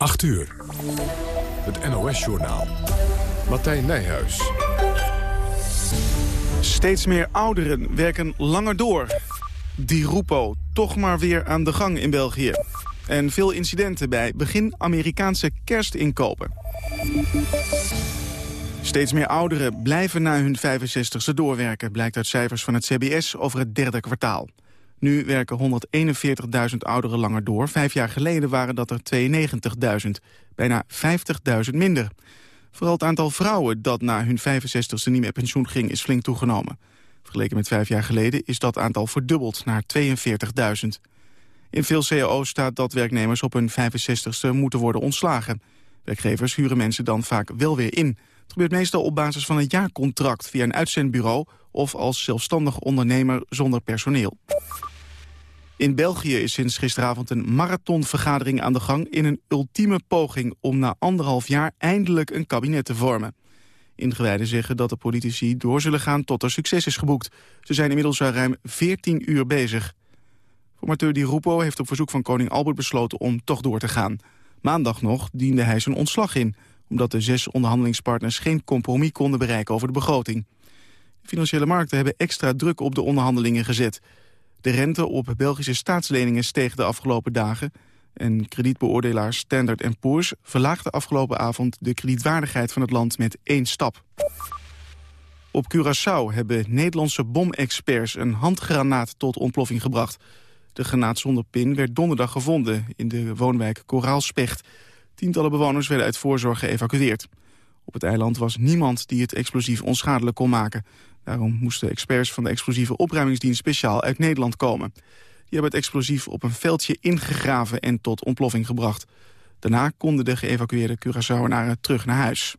8 uur. Het NOS-journaal. Martijn Nijhuis. Steeds meer ouderen werken langer door. Die Rupo toch maar weer aan de gang in België. En veel incidenten bij begin Amerikaanse kerstinkopen. Steeds meer ouderen blijven na hun 65ste doorwerken... blijkt uit cijfers van het CBS over het derde kwartaal. Nu werken 141.000 ouderen langer door. Vijf jaar geleden waren dat er 92.000. Bijna 50.000 minder. Vooral het aantal vrouwen dat na hun 65ste niet meer pensioen ging... is flink toegenomen. Vergeleken met vijf jaar geleden is dat aantal verdubbeld naar 42.000. In veel cao's staat dat werknemers op hun 65ste moeten worden ontslagen. Werkgevers huren mensen dan vaak wel weer in. Het gebeurt meestal op basis van een jaarcontract via een uitzendbureau... of als zelfstandig ondernemer zonder personeel. In België is sinds gisteravond een marathonvergadering aan de gang... in een ultieme poging om na anderhalf jaar eindelijk een kabinet te vormen. Ingewijden zeggen dat de politici door zullen gaan tot er succes is geboekt. Ze zijn inmiddels al ruim 14 uur bezig. Formateur Di Rupo heeft op verzoek van koning Albert besloten om toch door te gaan. Maandag nog diende hij zijn ontslag in... omdat de zes onderhandelingspartners geen compromis konden bereiken over de begroting. De financiële markten hebben extra druk op de onderhandelingen gezet... De rente op Belgische staatsleningen steeg de afgelopen dagen... en kredietbeoordelaar Standard Poor's verlaagde afgelopen avond... de kredietwaardigheid van het land met één stap. Op Curaçao hebben Nederlandse bomexperts een handgranaat tot ontploffing gebracht. De granaat zonder pin werd donderdag gevonden in de woonwijk Koraalspecht. Tientallen bewoners werden uit voorzorg geëvacueerd. Op het eiland was niemand die het explosief onschadelijk kon maken. Daarom moesten experts van de explosieve opruimingsdienst speciaal uit Nederland komen. Die hebben het explosief op een veldje ingegraven en tot ontploffing gebracht. Daarna konden de geëvacueerde Curaçaoenaren terug naar huis.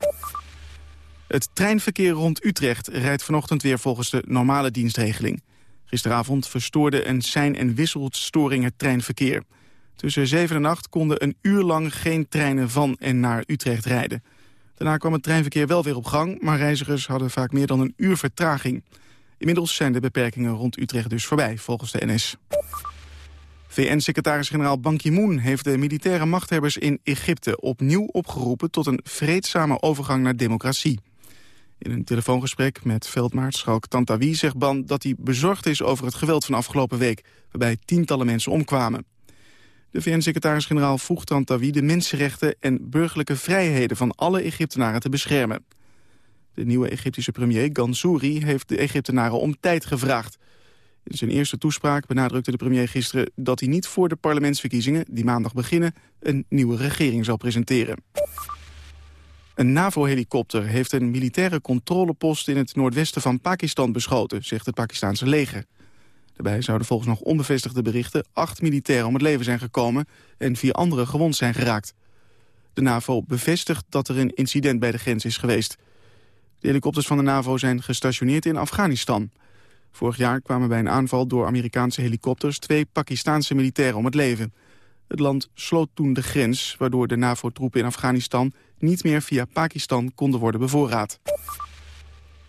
Het treinverkeer rond Utrecht rijdt vanochtend weer volgens de normale dienstregeling. Gisteravond verstoorde een sein- en wisselstoring het treinverkeer. Tussen 7 en 8 konden een uur lang geen treinen van en naar Utrecht rijden. Daarna kwam het treinverkeer wel weer op gang, maar reizigers hadden vaak meer dan een uur vertraging. Inmiddels zijn de beperkingen rond Utrecht dus voorbij, volgens de NS. VN-secretaris-generaal Ban Ki-moon heeft de militaire machthebbers in Egypte opnieuw opgeroepen tot een vreedzame overgang naar democratie. In een telefoongesprek met veldmaarschalk Tantawi zegt Ban dat hij bezorgd is over het geweld van afgelopen week, waarbij tientallen mensen omkwamen. De VN-secretaris-generaal vroeg Tantawi de mensenrechten en burgerlijke vrijheden van alle Egyptenaren te beschermen. De nieuwe Egyptische premier Gansouri heeft de Egyptenaren om tijd gevraagd. In zijn eerste toespraak benadrukte de premier gisteren dat hij niet voor de parlementsverkiezingen, die maandag beginnen, een nieuwe regering zal presenteren. Een NAVO-helikopter heeft een militaire controlepost in het noordwesten van Pakistan beschoten, zegt het Pakistanse leger. Daarbij zouden volgens nog onbevestigde berichten acht militairen om het leven zijn gekomen en vier anderen gewond zijn geraakt. De NAVO bevestigt dat er een incident bij de grens is geweest. De helikopters van de NAVO zijn gestationeerd in Afghanistan. Vorig jaar kwamen bij een aanval door Amerikaanse helikopters twee Pakistanse militairen om het leven. Het land sloot toen de grens, waardoor de NAVO-troepen in Afghanistan niet meer via Pakistan konden worden bevoorraad.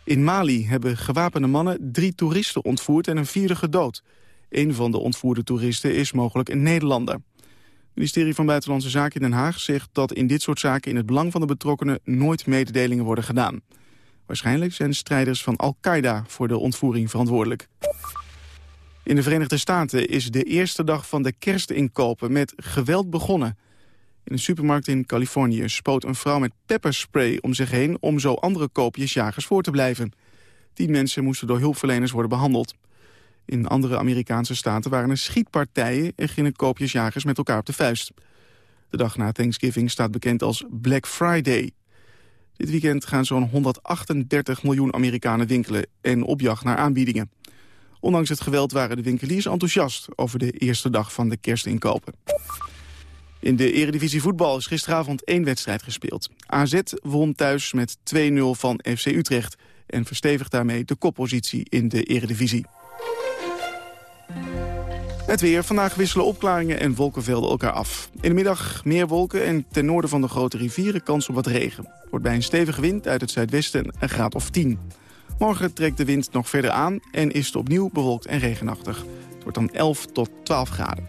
In Mali hebben gewapende mannen drie toeristen ontvoerd en een vierde gedood. Een van de ontvoerde toeristen is mogelijk een Nederlander. Het ministerie van Buitenlandse Zaken in Den Haag zegt dat in dit soort zaken in het belang van de betrokkenen nooit mededelingen worden gedaan. Waarschijnlijk zijn strijders van Al-Qaeda voor de ontvoering verantwoordelijk. In de Verenigde Staten is de eerste dag van de kerstinkopen met geweld begonnen. In een supermarkt in Californië spoot een vrouw met pepperspray om zich heen... om zo andere koopjesjagers voor te blijven. Tien mensen moesten door hulpverleners worden behandeld. In andere Amerikaanse staten waren er schietpartijen... en gingen koopjesjagers met elkaar op de vuist. De dag na Thanksgiving staat bekend als Black Friday. Dit weekend gaan zo'n 138 miljoen Amerikanen winkelen... en op jacht naar aanbiedingen. Ondanks het geweld waren de winkeliers enthousiast... over de eerste dag van de kerstinkopen. In de eredivisie voetbal is gisteravond één wedstrijd gespeeld. AZ won thuis met 2-0 van FC Utrecht... en verstevigt daarmee de koppositie in de eredivisie. Het weer. Vandaag wisselen opklaringen en wolkenvelden elkaar af. In de middag meer wolken en ten noorden van de grote rivieren kans op wat regen. Wordt bij een stevige wind uit het zuidwesten een graad of 10. Morgen trekt de wind nog verder aan en is het opnieuw bewolkt en regenachtig. Het wordt dan 11 tot 12 graden.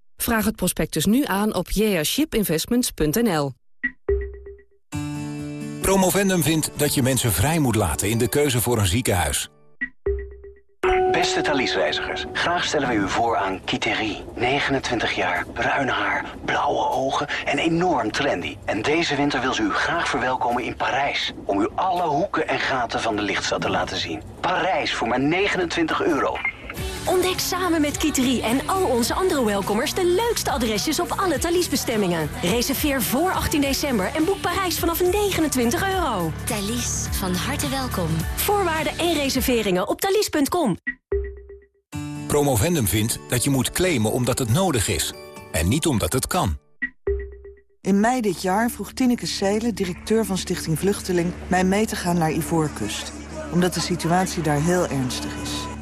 Vraag het prospectus nu aan op jashipinvestments.nl. Promovendum vindt dat je mensen vrij moet laten in de keuze voor een ziekenhuis. Beste Thalys-reizigers, graag stellen wij u voor aan Kiteri. 29 jaar, bruin haar, blauwe ogen en enorm trendy. En deze winter wil ze u graag verwelkomen in Parijs... om u alle hoeken en gaten van de lichtstad te laten zien. Parijs voor maar 29 euro. Ontdek samen met Kiteri en al onze andere welkomers... de leukste adresjes op alle Thalys-bestemmingen. Reserveer voor 18 december en boek Parijs vanaf 29 euro. Thalys, van harte welkom. Voorwaarden en reserveringen op thalys.com. Promovendum vindt dat je moet claimen omdat het nodig is. En niet omdat het kan. In mei dit jaar vroeg Tineke Seelen, directeur van Stichting Vluchteling... mij mee te gaan naar Ivoorkust. Omdat de situatie daar heel ernstig is.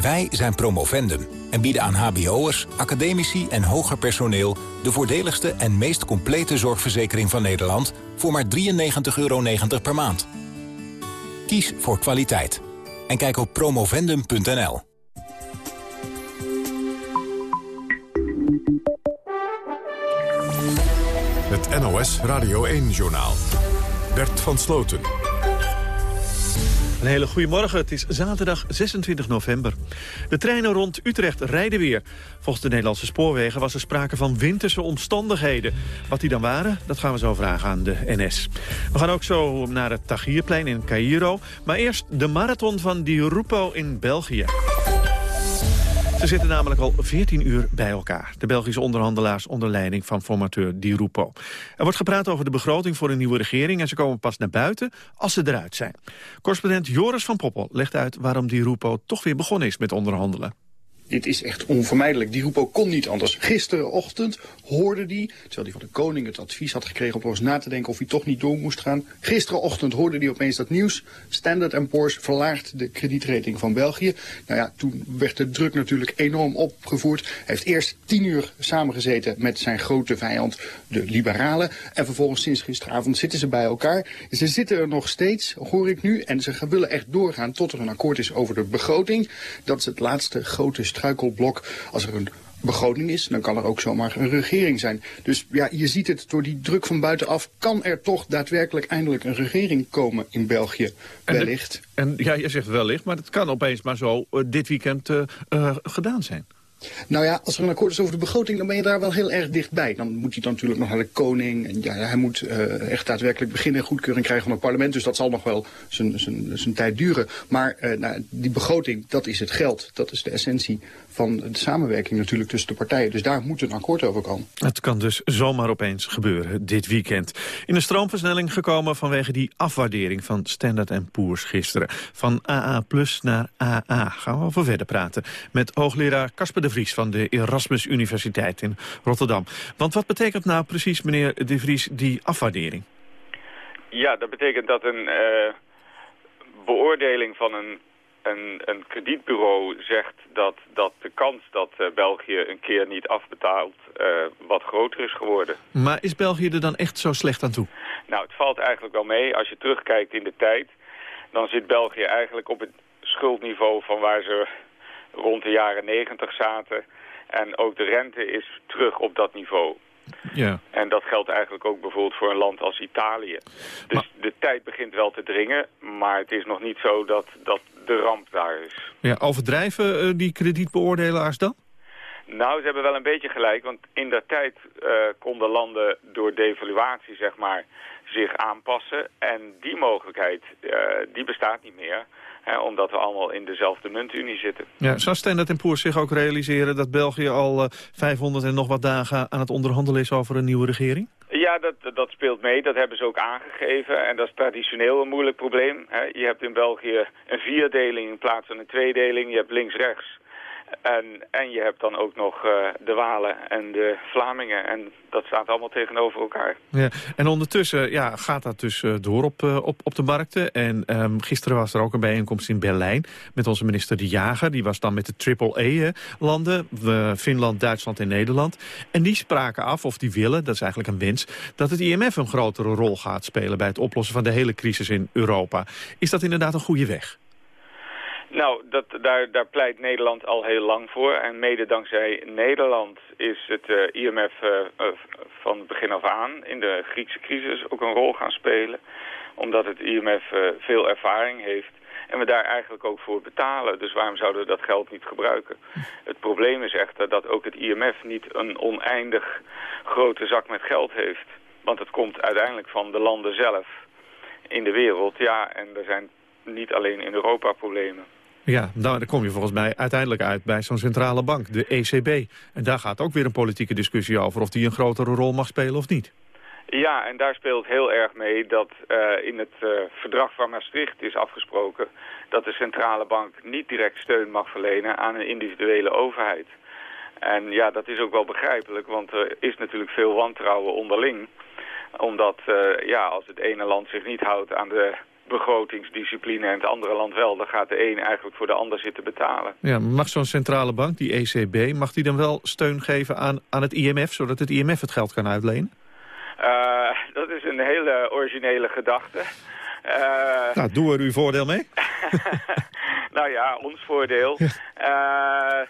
Wij zijn Promovendum en bieden aan hbo'ers, academici en hoger personeel... de voordeligste en meest complete zorgverzekering van Nederland... voor maar 93,90 euro per maand. Kies voor kwaliteit. En kijk op promovendum.nl. Het NOS Radio 1-journaal. Bert van Sloten. Een hele goede morgen. Het is zaterdag 26 november. De treinen rond Utrecht rijden weer. Volgens de Nederlandse spoorwegen was er sprake van winterse omstandigheden. Wat die dan waren, dat gaan we zo vragen aan de NS. We gaan ook zo naar het Tahrirplein in Cairo. Maar eerst de marathon van Di Rupo in België. Ze zitten namelijk al 14 uur bij elkaar. De Belgische onderhandelaars onder leiding van formateur Di Rupo. Er wordt gepraat over de begroting voor een nieuwe regering... en ze komen pas naar buiten als ze eruit zijn. Correspondent Joris van Poppel legt uit waarom Di Rupo toch weer begonnen is met onderhandelen dit is echt onvermijdelijk. Die Rupo kon niet anders. Gisterenochtend hoorde hij, terwijl hij van de koning het advies had gekregen om eens na te denken of hij toch niet door moest gaan. Gisterenochtend hoorde hij opeens dat nieuws. Standard Poor's verlaagt de kredietrating van België. Nou ja, toen werd de druk natuurlijk enorm opgevoerd. Hij heeft eerst tien uur samengezeten met zijn grote vijand, de liberalen. En vervolgens sinds gisteravond zitten ze bij elkaar. Ze zitten er nog steeds, hoor ik nu. En ze willen echt doorgaan tot er een akkoord is over de begroting. Dat is het laatste grote struikelblok. Als er een begroting is, dan kan er ook zomaar een regering zijn. Dus ja, je ziet het, door die druk van buitenaf kan er toch daadwerkelijk eindelijk een regering komen in België, wellicht. En, en ja, je zegt wellicht, maar het kan opeens maar zo uh, dit weekend uh, uh, gedaan zijn. Nou ja, als er een akkoord is over de begroting, dan ben je daar wel heel erg dichtbij. Dan moet hij dan natuurlijk nog naar de koning. En ja, hij moet uh, echt daadwerkelijk beginnen goedkeuring krijgen van het parlement. Dus dat zal nog wel zijn tijd duren. Maar uh, nou, die begroting, dat is het geld. Dat is de essentie van de samenwerking natuurlijk tussen de partijen. Dus daar moet een akkoord over komen. Het kan dus zomaar opeens gebeuren dit weekend. In een stroomversnelling gekomen vanwege die afwaardering van Standard Poor's gisteren. Van AA plus naar AA gaan we over verder praten. Met hoogleraar Casper de Vries van de Erasmus Universiteit in Rotterdam. Want wat betekent nou precies, meneer de Vries, die afwaardering? Ja, dat betekent dat een uh, beoordeling van een een, een kredietbureau zegt dat, dat de kans dat uh, België een keer niet afbetaalt uh, wat groter is geworden. Maar is België er dan echt zo slecht aan toe? Nou, het valt eigenlijk wel mee. Als je terugkijkt in de tijd, dan zit België eigenlijk op het schuldniveau van waar ze rond de jaren negentig zaten. En ook de rente is terug op dat niveau. Ja. En dat geldt eigenlijk ook bijvoorbeeld voor een land als Italië. Dus de tijd begint wel te dringen, maar het is nog niet zo dat, dat de ramp daar is. Ja, overdrijven uh, die kredietbeoordelaars dan? Nou, ze hebben wel een beetje gelijk, want in der tijd uh, konden landen door devaluatie, zeg maar, zich aanpassen. En die mogelijkheid, uh, die bestaat niet meer, omdat we allemaal in dezelfde muntunie zitten. Ja, zou Standard Poor's zich ook realiseren dat België al uh, 500 en nog wat dagen aan het onderhandelen is over een nieuwe regering? Ja, dat, dat speelt mee. Dat hebben ze ook aangegeven. En dat is traditioneel een moeilijk probleem. Hè. Je hebt in België een vierdeling in plaats van een tweedeling. Je hebt links-rechts. En, en je hebt dan ook nog uh, de Walen en de Vlamingen. En dat staat allemaal tegenover elkaar. Ja, en ondertussen ja, gaat dat dus uh, door op, uh, op, op de markten. En um, gisteren was er ook een bijeenkomst in Berlijn met onze minister De Jager. Die was dan met de triple-E-landen, Finland, Duitsland en Nederland. En die spraken af, of die willen, dat is eigenlijk een wens... dat het IMF een grotere rol gaat spelen bij het oplossen van de hele crisis in Europa. Is dat inderdaad een goede weg? Nou, dat, daar, daar pleit Nederland al heel lang voor. En mede dankzij Nederland is het uh, IMF uh, uh, van het begin af aan in de Griekse crisis ook een rol gaan spelen. Omdat het IMF veel ervaring heeft. En we daar eigenlijk ook voor betalen. Dus waarom zouden we dat geld niet gebruiken? Het probleem is echter dat ook het IMF niet een oneindig grote zak met geld heeft. Want het komt uiteindelijk van de landen zelf in de wereld. Ja, en er zijn niet alleen in Europa problemen. Ja, nou, daar kom je volgens mij uiteindelijk uit bij zo'n centrale bank, de ECB. En daar gaat ook weer een politieke discussie over of die een grotere rol mag spelen of niet. Ja, en daar speelt heel erg mee dat uh, in het uh, verdrag van Maastricht is afgesproken... dat de centrale bank niet direct steun mag verlenen aan een individuele overheid. En ja, dat is ook wel begrijpelijk, want er is natuurlijk veel wantrouwen onderling. Omdat uh, ja, als het ene land zich niet houdt aan de begrotingsdiscipline en het andere land wel. Dan gaat de een eigenlijk voor de ander zitten betalen. Ja, mag zo'n centrale bank, die ECB, mag die dan wel steun geven aan, aan het IMF... zodat het IMF het geld kan uitlenen? Uh, dat is een hele originele gedachte. Uh, nou, doe er uw voordeel mee. nou ja, ons voordeel. Ja. Uh,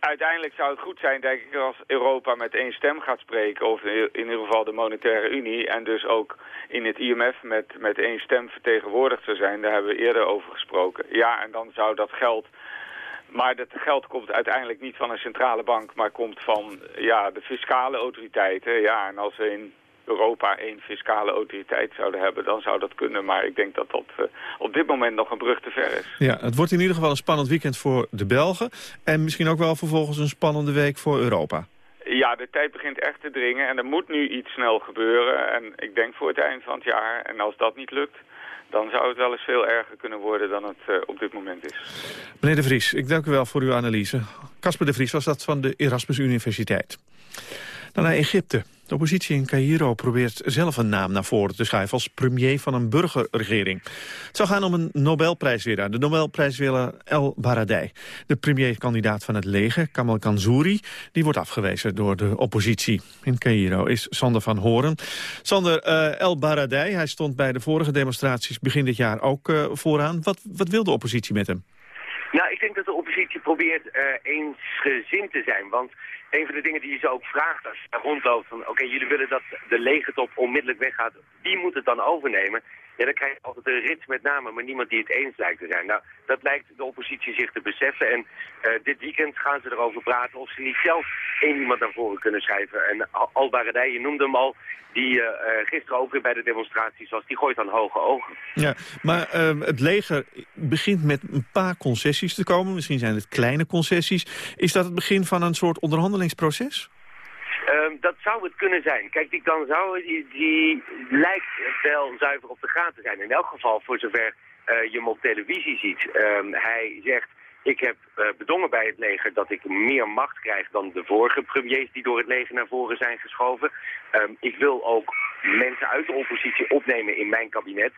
uiteindelijk zou het goed zijn, denk ik, als Europa met één stem gaat spreken. Of in ieder geval de Monetaire Unie. En dus ook in het IMF met, met één stem vertegenwoordigd zou zijn. Daar hebben we eerder over gesproken. Ja, en dan zou dat geld... Maar dat geld komt uiteindelijk niet van een centrale bank, maar komt van ja, de fiscale autoriteiten. Ja, en als we in Europa één fiscale autoriteit zouden hebben, dan zou dat kunnen. Maar ik denk dat dat uh, op dit moment nog een brug te ver is. Ja, het wordt in ieder geval een spannend weekend voor de Belgen. En misschien ook wel vervolgens een spannende week voor Europa. Ja, de tijd begint echt te dringen en er moet nu iets snel gebeuren. En ik denk voor het eind van het jaar. En als dat niet lukt, dan zou het wel eens veel erger kunnen worden dan het uh, op dit moment is. Meneer De Vries, ik dank u wel voor uw analyse. Casper De Vries was dat van de Erasmus Universiteit. Dan naar Egypte. De oppositie in Cairo probeert zelf een naam naar voren te schuiven... als premier van een burgerregering. Het zou gaan om een Nobelprijswinnaar, de Nobelprijswinnaar El Baradei. De premierkandidaat van het leger, Kamal Kanzouri... die wordt afgewezen door de oppositie. In Cairo is Sander van Horen. Sander, uh, El Baradei, hij stond bij de vorige demonstraties... begin dit jaar ook uh, vooraan. Wat, wat wil de oppositie met hem? Nou, ik denk dat de oppositie probeert uh, eensgezind te zijn. Want een van de dingen die je ze ook vraagt als je rondloopt... van oké, jullie willen dat de legertop onmiddellijk weggaat. Wie moet het dan overnemen? Ja, dan krijg je altijd een rit met name, maar niemand die het eens lijkt te zijn. Nou, dat lijkt de oppositie zich te beseffen. En uh, dit weekend gaan ze erover praten of ze niet zelf één iemand naar voren kunnen schrijven. En Al Baradij, je noemde hem al, die uh, gisteren ook weer bij de demonstraties was, die gooit dan hoge ogen. Ja, maar uh, het leger begint met een paar concessies te komen. Misschien zijn het kleine concessies. Is dat het begin van een soort onderhandelingsproces? Um, dat zou het kunnen zijn. Kijk, die die, die lijkt wel zuiver op de gaten te zijn. In elk geval, voor zover uh, je hem op televisie ziet. Um, hij zegt, ik heb uh, bedongen bij het leger dat ik meer macht krijg dan de vorige premiers die door het leger naar voren zijn geschoven. Um, ik wil ook mensen uit de oppositie opnemen in mijn kabinet.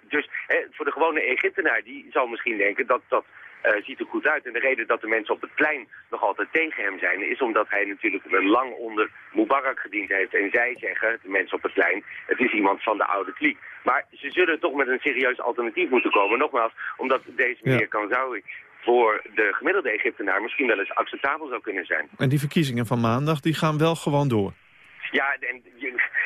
Dus hè, voor de gewone Egyptenaar, die zal misschien denken dat dat uh, ziet er goed uit. En de reden dat de mensen op het plein nog altijd tegen hem zijn... is omdat hij natuurlijk lang onder Mubarak gediend heeft. En zij zeggen, de mensen op het plein, het is iemand van de oude kliek. Maar ze zullen toch met een serieus alternatief moeten komen. Nogmaals, omdat deze meneer ja. Kanzawi voor de gemiddelde Egyptenaar misschien wel eens acceptabel zou kunnen zijn. En die verkiezingen van maandag, die gaan wel gewoon door? Ja, en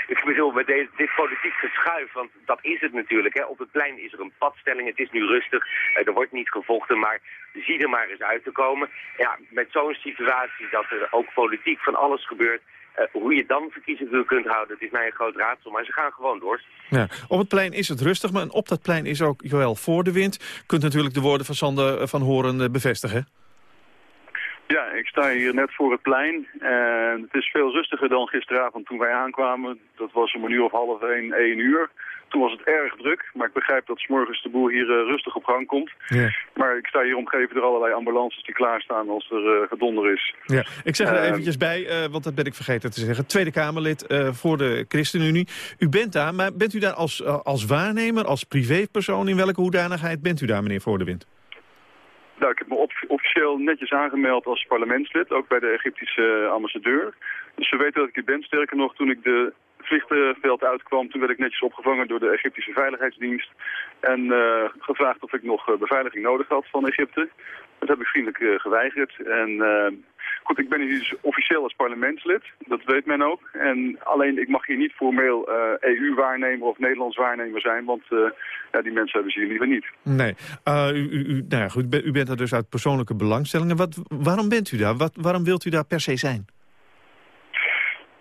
ik bedoel, met deze, dit politiek geschuif, want dat is het natuurlijk. Hè. Op het plein is er een padstelling, het is nu rustig, uh, er wordt niet gevochten, maar zie er maar eens uit te komen. Ja, met zo'n situatie dat er ook politiek van alles gebeurt, uh, hoe je dan verkiezingen kunt houden, dat is mij een groot raadsel. Maar ze gaan gewoon door. Ja, op het plein is het rustig, maar op dat plein is ook Joël voor de wind. Kunt natuurlijk de woorden van Sander van Horen bevestigen. Ja, ik sta hier net voor het plein. En het is veel rustiger dan gisteravond toen wij aankwamen. Dat was om een uur of half één, één uur. Toen was het erg druk, maar ik begrijp dat s morgens de boer hier uh, rustig op gang komt. Ja. Maar ik sta hier omgeven door allerlei ambulances die klaarstaan als er uh, gedonder is. Ja, ik zeg er uh, eventjes bij, uh, want dat ben ik vergeten te zeggen. Tweede Kamerlid voor de ChristenUnie. U bent daar, maar bent u daar als, als waarnemer, als privépersoon? In welke hoedanigheid bent u daar, meneer Voor de Wind? Nou, ik heb me officieel netjes aangemeld als parlementslid, ook bij de Egyptische ambassadeur. Dus ze weten dat ik hier ben. Sterker nog, toen ik de vliegveld uitkwam, toen werd ik netjes opgevangen door de Egyptische Veiligheidsdienst. En uh, gevraagd of ik nog uh, beveiliging nodig had van Egypte. Dat heb ik vriendelijk uh, geweigerd. En goed, ik ben hier dus officieel als parlementslid. Dat weet men ook. En alleen, ik mag hier niet formeel EU-waarnemer of Nederlands waarnemer zijn. Want ja, die mensen hebben ze hier liever niet. Nee. u, u, nou ja, goed, u bent er dus uit persoonlijke belangstellingen. Wat, waarom bent u daar? Wat, waarom wilt u daar per se zijn?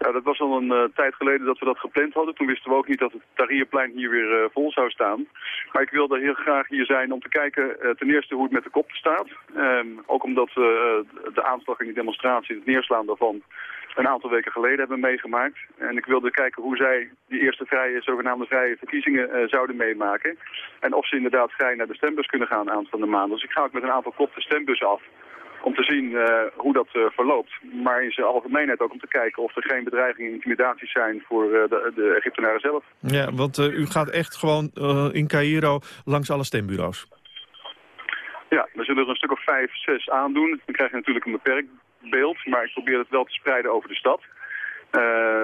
Ja, dat was al een uh, tijd geleden dat we dat gepland hadden. Toen wisten we ook niet dat het Tahrirplein hier weer uh, vol zou staan. Maar ik wilde heel graag hier zijn om te kijken uh, ten eerste hoe het met de kop staat. Um, ook omdat we de aanslag en die demonstratie, het neerslaan daarvan, een aantal weken geleden hebben meegemaakt. En ik wilde kijken hoe zij die eerste vrije, zogenaamde vrije verkiezingen zouden meemaken. En of ze inderdaad vrij naar de stembus kunnen gaan aanstaande maand. Dus ik ga ook met een aantal kop de stembus af om te zien uh, hoe dat uh, verloopt. Maar in zijn algemeenheid ook om te kijken of er geen bedreigingen en intimidaties zijn voor uh, de, de Egyptenaren zelf. Ja, want u gaat echt gewoon in Cairo langs alle stembureaus. Ja, we zullen er een stuk of vijf, zes aandoen. Dan krijg je natuurlijk een beperkt beeld, maar ik probeer het wel te spreiden over de stad.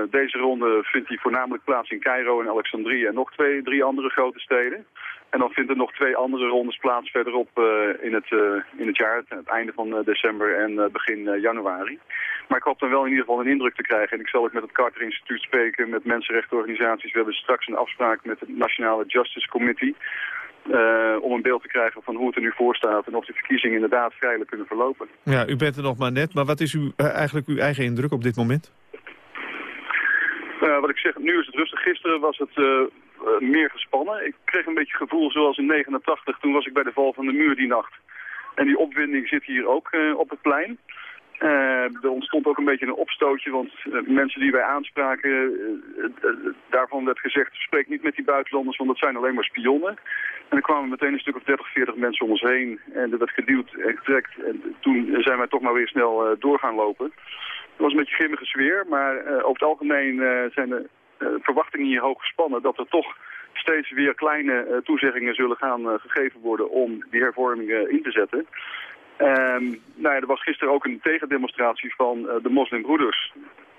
deze ronde vindt die voornamelijk plaats in Cairo en Alexandrië en nog twee, drie andere grote steden. En dan vinden nog twee andere rondes plaats verderop uh, in, het, uh, in het jaar, het einde van uh, december en begin januari. Maar ik hoop dan wel in ieder geval een indruk te krijgen. En ik zal ook met het Carter Instituut spreken, met mensenrechtenorganisaties. We hebben straks een afspraak met het Nationale Justice Committee. om een beeld te krijgen van hoe het er nu voor staat en of de verkiezingen inderdaad vrijelijk kunnen verlopen. Ja, u bent er nog maar net, maar wat is uw, eigenlijk uw eigen indruk op dit moment? wat ik zeg, nu is het rustig. Gisteren was het uh, meer gespannen. Ik kreeg een beetje gevoel zoals in 89, toen was ik bij de val van de muur die nacht. En die opwinding zit hier ook uh, op het plein. Uh, er ontstond ook een beetje een opstootje, want mensen die wij aanspraken, daarvan werd gezegd, spreek niet met die buitenlanders, want dat zijn alleen maar spionnen. En er kwamen meteen een stuk of 30, 40 mensen om ons heen en er werd geduwd en getrekt. En toen zijn wij toch maar weer snel door gaan lopen. Het was een beetje grimmige sfeer, maar over het algemeen zijn er verwachtingen hier hoog gespannen dat er toch steeds weer kleine uh, toezeggingen zullen gaan uh, gegeven worden om die hervormingen in te zetten. Um, nou ja, er was gisteren ook een tegendemonstratie van de moslimbroeders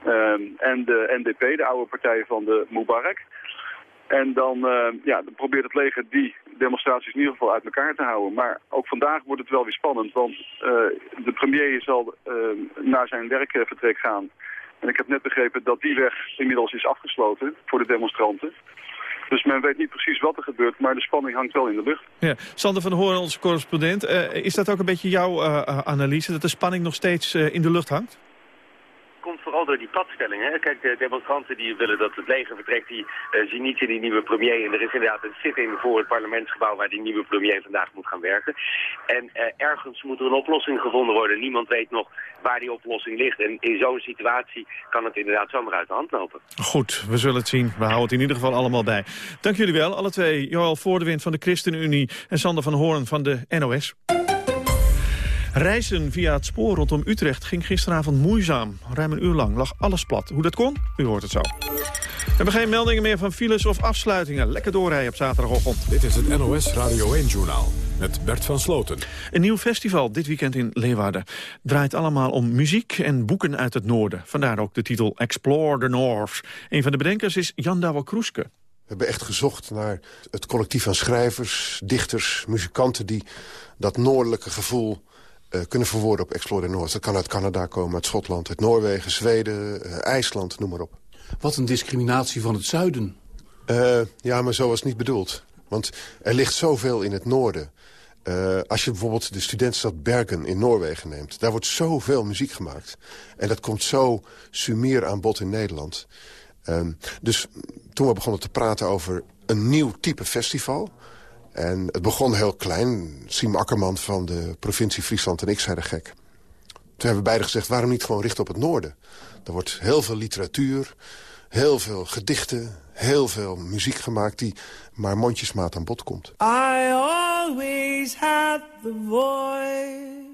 um, en de NDP, de oude partij van de Mubarak. En dan, ja, dan probeert het leger die demonstraties in ieder geval uit elkaar te houden. Maar ook vandaag wordt het wel weer spannend, want de premier zal naar zijn werkvertrek gaan. En ik heb net begrepen dat die weg inmiddels is afgesloten voor de demonstranten. Dus men weet niet precies wat er gebeurt, maar de spanning hangt wel in de lucht. Ja. Sander van Hoorn, onze correspondent. Uh, is dat ook een beetje jouw uh, analyse, dat de spanning nog steeds in de lucht hangt? Komt vooral door die padstellingen. Kijk, de demonstranten die willen dat het leger vertrekt, die uh, zien niet in die nieuwe premier. En er is inderdaad een zitting voor het parlementsgebouw waar die nieuwe premier vandaag moet gaan werken. En uh, ergens moet er een oplossing gevonden worden. Niemand weet nog waar die oplossing ligt. En in zo'n situatie kan het inderdaad zomaar uit de hand lopen. Goed, we zullen het zien. We houden het in ieder geval allemaal bij. Dank jullie wel, alle twee. Joël Voordewind van de ChristenUnie en Sander van Hoorn van de NOS. Reizen via het spoor rondom Utrecht ging gisteravond moeizaam. Ruim een uur lang lag alles plat. Hoe dat kon? U hoort het zo. We hebben geen meldingen meer van files of afsluitingen. Lekker doorrijden op zaterdagochtend. Dit is het NOS Radio 1-journaal met Bert van Sloten. Een nieuw festival dit weekend in Leeuwarden. Draait allemaal om muziek en boeken uit het noorden. Vandaar ook de titel Explore the North. Een van de bedenkers is Jan Douwe Kroeske. We hebben echt gezocht naar het collectief van schrijvers, dichters, muzikanten... die dat noordelijke gevoel uh, kunnen verwoorden op Explore North. Dat kan uit Canada komen, uit Schotland, uit Noorwegen, Zweden, uh, IJsland, noem maar op. Wat een discriminatie van het zuiden. Uh, ja, maar zo was het niet bedoeld. Want er ligt zoveel in het noorden. Als je bijvoorbeeld de studentenstad Bergen in Noorwegen neemt... daar wordt zoveel muziek gemaakt. En dat komt zo sumier aan bod in Nederland. Uh, dus toen we begonnen te praten over een nieuw type festival... en het begon heel klein. Siem Akkerman van de provincie Friesland en ik zeiden gek. Toen hebben we beiden gezegd, waarom niet gewoon richten op het noorden? Er wordt heel veel literatuur, heel veel gedichten, heel veel muziek gemaakt... die maar mondjesmaat aan bod komt. I always had the voice.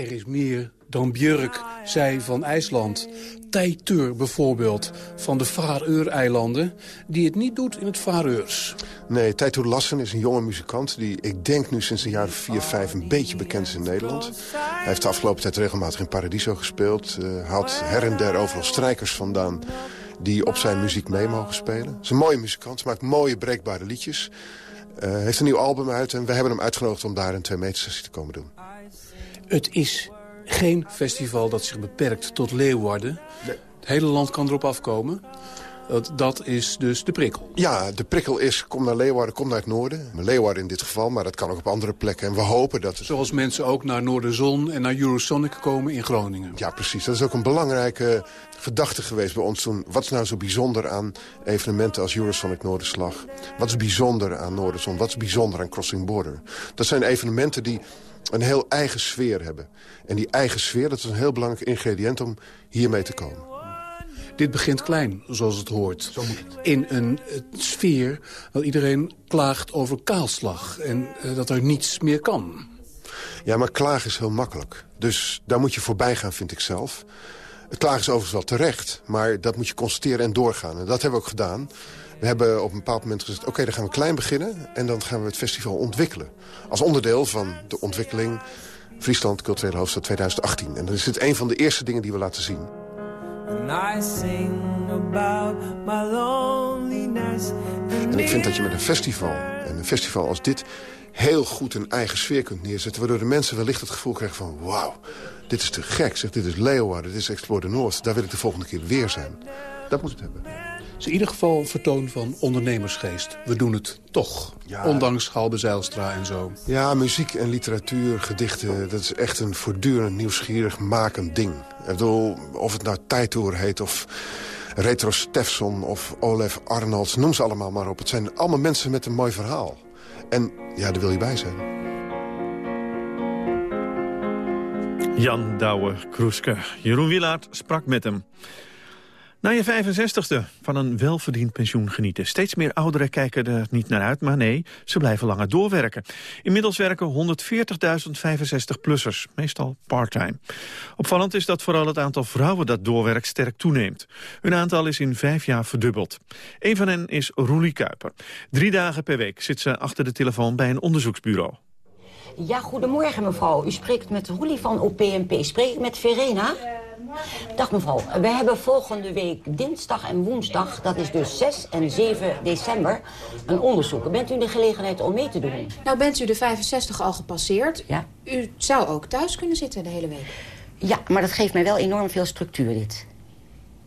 Er is meer dan Björk, zij van IJsland. Teitur bijvoorbeeld, van de Faroe-eilanden... die het niet doet in het Faroeurs. Nee, Teitur Lassen is een jonge muzikant... die ik denk nu sinds de jaren 4, 5 een beetje bekend is in Nederland. Hij heeft de afgelopen tijd regelmatig in Paradiso gespeeld. Uh, her en der overal strijkers vandaan die op zijn muziek mee mogen spelen. Hij is een mooie muzikant, maakt mooie breekbare liedjes. Uh, heeft een nieuw album uit en we hebben hem uitgenodigd om daar een twee-meter-sessie te komen doen. Het is geen festival dat zich beperkt tot Leeuwarden. Het hele land kan erop afkomen. Dat, dat is dus de prikkel. Ja, de prikkel is, kom naar Leeuwarden, kom naar het noorden. Leeuwarden in dit geval, maar dat kan ook op andere plekken. En we hopen dat... Het... Zoals mensen ook naar Noorderzon en naar Eurosonic komen in Groningen. Ja, precies. Dat is ook een belangrijke gedachte geweest bij ons toen. Wat is nou zo bijzonder aan evenementen als Eurosonic Noorderslag? Wat is bijzonder aan Noorderzon? Wat is bijzonder aan Crossing Border? Dat zijn evenementen die een heel eigen sfeer hebben. En die eigen sfeer, dat is een heel belangrijk ingrediënt om hiermee te komen. Dit begint klein, zoals het hoort. In een sfeer dat iedereen klaagt over kaalslag en uh, dat er niets meer kan. Ja, maar klagen is heel makkelijk. Dus daar moet je voorbij gaan, vind ik zelf. Het klagen is overigens wel terecht, maar dat moet je constateren en doorgaan. En dat hebben we ook gedaan. We hebben op een bepaald moment gezegd, oké, dan gaan we klein beginnen... en dan gaan we het festival ontwikkelen. Als onderdeel van de ontwikkeling Friesland Culturele Hoofdstad 2018. En dat is dit een van de eerste dingen die we laten zien. En ik vind dat je met een festival, en een festival als dit... heel goed een eigen sfeer kunt neerzetten... waardoor de mensen wellicht het gevoel krijgen van... wauw, dit is te gek, zeg, dit is Leeuwarden, dit is Explore de Noord. Daar wil ik de volgende keer weer zijn. Dat moet het hebben. Het is in ieder geval een vertoon van ondernemersgeest. We doen het toch, ja. ondanks Galbe Zijlstra en zo. Ja, muziek en literatuur, gedichten... dat is echt een voortdurend nieuwsgierig makend ding. Ik bedoel, of het nou Tijtoer heet of Retro Stefson of Olaf Arnolds... noem ze allemaal maar op. Het zijn allemaal mensen met een mooi verhaal. En ja, daar wil je bij zijn. Jan Douwe-Kroeske. Jeroen Wielaert sprak met hem. Na je 65ste van een welverdiend pensioen genieten. Steeds meer ouderen kijken er niet naar uit, maar nee, ze blijven langer doorwerken. Inmiddels werken 140.000 65-plussers, meestal parttime. Opvallend is dat vooral het aantal vrouwen dat doorwerkt sterk toeneemt. Hun aantal is in vijf jaar verdubbeld. Een van hen is Roelie Kuiper. Drie dagen per week zit ze achter de telefoon bij een onderzoeksbureau. Ja, goedemorgen mevrouw. U spreekt met Roelie van OPMP. Spreek ik met Verena? Dag mevrouw. We hebben volgende week dinsdag en woensdag, dat is dus 6 en 7 december, een onderzoek. Bent u in de gelegenheid om mee te doen? Nou, bent u de 65 al gepasseerd? Ja. U zou ook thuis kunnen zitten de hele week. Ja, maar dat geeft mij wel enorm veel structuur, dit.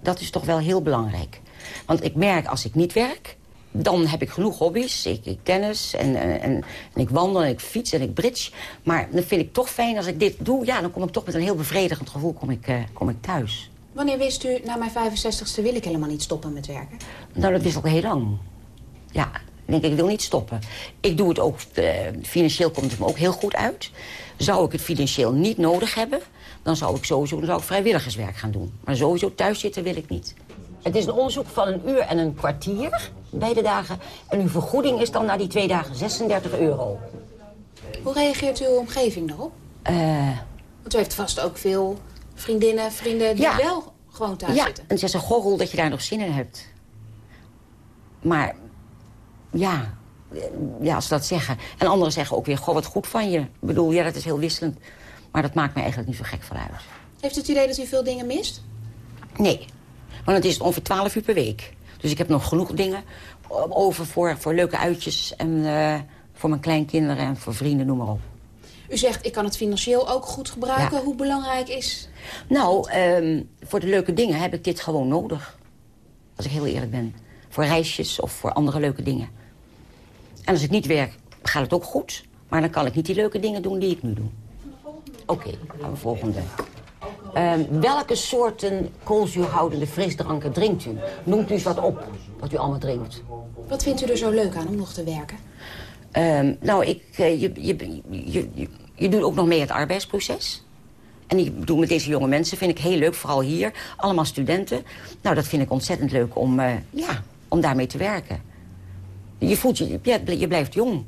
Dat is toch wel heel belangrijk. Want ik merk als ik niet werk, dan heb ik genoeg hobby's. Ik, ik tennis en, en, en, ik wandel en ik fiets en ik bridge. Maar dan vind ik toch fijn als ik dit doe. Ja, dan kom ik toch met een heel bevredigend gevoel kom ik, uh, kom ik thuis. Wanneer wist u, na mijn 65ste wil ik helemaal niet stoppen met werken? Nou, dat wist ik al heel lang. Ja, ik denk, ik wil niet stoppen. Ik doe het ook, uh, financieel komt het me ook heel goed uit. Zou ik het financieel niet nodig hebben... dan zou ik sowieso dan zou ik vrijwilligerswerk gaan doen. Maar sowieso thuis zitten wil ik niet. Het is een onderzoek van een uur en een kwartier, beide dagen. En uw vergoeding is dan na die twee dagen 36 euro. Hoe reageert uw omgeving daarop? Uh, Want u heeft vast ook veel vriendinnen, vrienden die wel gewoon thuis ja, zitten. en ze zeggen, goh, dat je daar nog zin in hebt. Maar, ja, ja, als ze dat zeggen. En anderen zeggen ook weer, goh, wat goed van je. Ik bedoel, ja, dat is heel wisselend. Maar dat maakt me eigenlijk niet zo gek van uit. Heeft u het idee dat u veel dingen mist? Nee, want het is ongeveer 12 uur per week. Dus ik heb nog genoeg dingen over voor, voor leuke uitjes... en uh, voor mijn kleinkinderen en voor vrienden, noem maar op. U zegt, ik kan het financieel ook goed gebruiken. Hoe belangrijk is... Nou, um, voor de leuke dingen heb ik dit gewoon nodig. Als ik heel eerlijk ben. Voor reisjes of voor andere leuke dingen. En als ik niet werk, gaat het ook goed. Maar dan kan ik niet die leuke dingen doen die ik nu doe. Oké, gaan we volgende. Ehm, welke soorten koolzuurhoudende frisdranken drinkt u? Noemt u eens wat op, wat u allemaal drinkt. Wat vindt u er zo leuk aan om nog te werken? Ehm, nou, ik, uh, je, je, je, je, je doet ook nog mee het arbeidsproces. En ik doe met deze jonge mensen, vind ik heel leuk, vooral hier. Allemaal studenten. Nou, dat vind ik ontzettend leuk om, uh, ja, om daarmee te werken. Je voelt je, je, je blijft jong.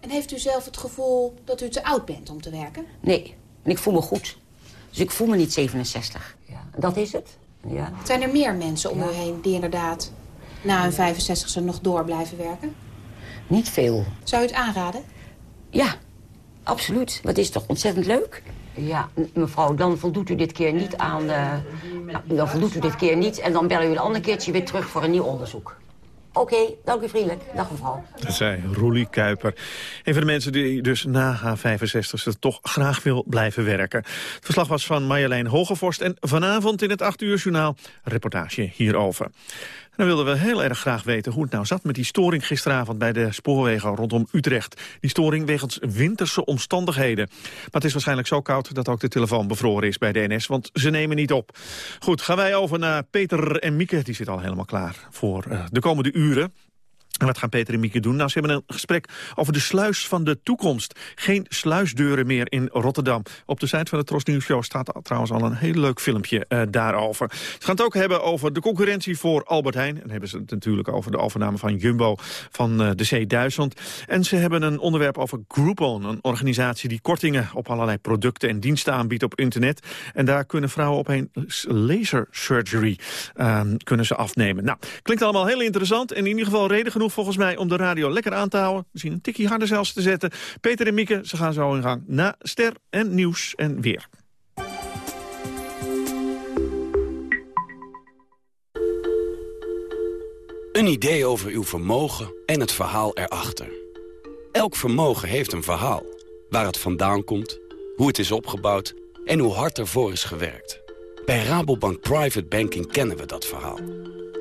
En heeft u zelf het gevoel dat u te oud bent om te werken? Nee, en ik voel me goed. Dus ik voel me niet 67. Ja, dat is het. Ja. Zijn er meer mensen om ja. u heen die inderdaad na hun 65ste nog door blijven werken? Niet veel. Zou u het aanraden? Ja, absoluut. Dat is toch ontzettend leuk? Ja, mevrouw, dan voldoet u dit keer niet aan... Uh, nou, dan voldoet u dit keer niet en dan bellen u een ander keertje weer terug voor een nieuw onderzoek. Oké, dank u vriendelijk. Dag mevrouw. Dat zei Roelie Kuiper. Een van de mensen die dus na haar 65ste toch graag wil blijven werken. Het verslag was van Marjolein Hogevorst en vanavond in het 8 uur journaal reportage hierover. En dan wilden we heel erg graag weten hoe het nou zat met die storing gisteravond bij de spoorwegen rondom Utrecht. Die storing wegens winterse omstandigheden. Maar het is waarschijnlijk zo koud dat ook de telefoon bevroren is bij de NS, want ze nemen niet op. Goed, gaan wij over naar Peter en Mieke. Die zitten al helemaal klaar voor uh, de komende uren. En wat gaan Peter en Mieke doen? Nou, ze hebben een gesprek over de sluis van de toekomst. Geen sluisdeuren meer in Rotterdam. Op de site van de Tros Nieuws Show staat trouwens al een heel leuk filmpje uh, daarover. Ze gaan het ook hebben over de concurrentie voor Albert Heijn. En hebben ze het natuurlijk over de overname van Jumbo van uh, de C1000. En ze hebben een onderwerp over Groupon. Een organisatie die kortingen op allerlei producten en diensten aanbiedt op internet. En daar kunnen vrouwen op een laser surgery uh, kunnen ze afnemen. Nou, klinkt allemaal heel interessant. En in ieder geval reden genoeg volgens mij om de radio lekker aan te houden. Misschien een tikje harder zelfs te zetten. Peter en Mieke, ze gaan zo in gang na ster en nieuws en weer. Een idee over uw vermogen en het verhaal erachter. Elk vermogen heeft een verhaal. Waar het vandaan komt, hoe het is opgebouwd en hoe hard ervoor is gewerkt. Bij Rabobank Private Banking kennen we dat verhaal.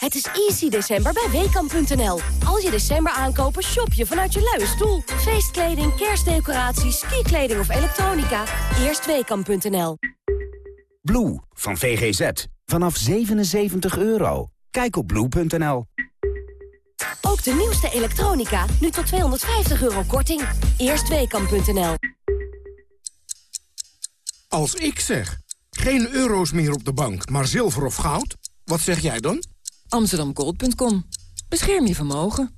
Het is easy december bij Weekamp.nl. Als je december aankopen, shop je vanuit je luie stoel. Feestkleding, kerstdecoraties, skikleding of elektronica. Eerst Weekamp.nl. Blue van VGZ. Vanaf 77 euro. Kijk op blue.nl. Ook de nieuwste elektronica, nu tot 250 euro korting. Eerst Weekamp.nl. Als ik zeg, geen euro's meer op de bank, maar zilver of goud, wat zeg jij dan? Amsterdamgold.com. Bescherm je vermogen.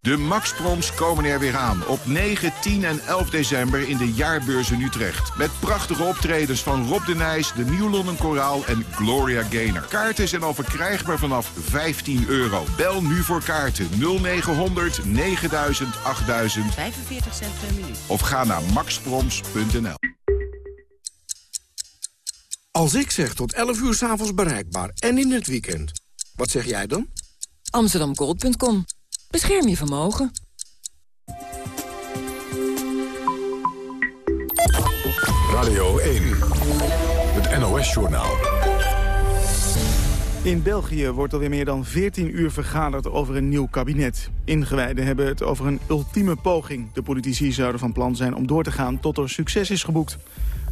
De Maxproms komen er weer aan op 9, 10 en 11 december in de Jaarbeurs in Utrecht. Met prachtige optredens van Rob de Nijs, de Nieuw London Koraal en Gloria Gaynor. Kaarten zijn al verkrijgbaar vanaf 15 euro. Bel nu voor kaarten 0900 9000 8000 45 cent per minuut. of ga naar maxproms.nl. Als ik zeg tot 11 uur s'avonds bereikbaar en in het weekend, wat zeg jij dan? Amsterdamgold.com. Bescherm je vermogen. Radio 1. Het NOS-journaal. In België wordt alweer meer dan 14 uur vergaderd over een nieuw kabinet. Ingewijden hebben het over een ultieme poging. De politici zouden van plan zijn om door te gaan tot er succes is geboekt.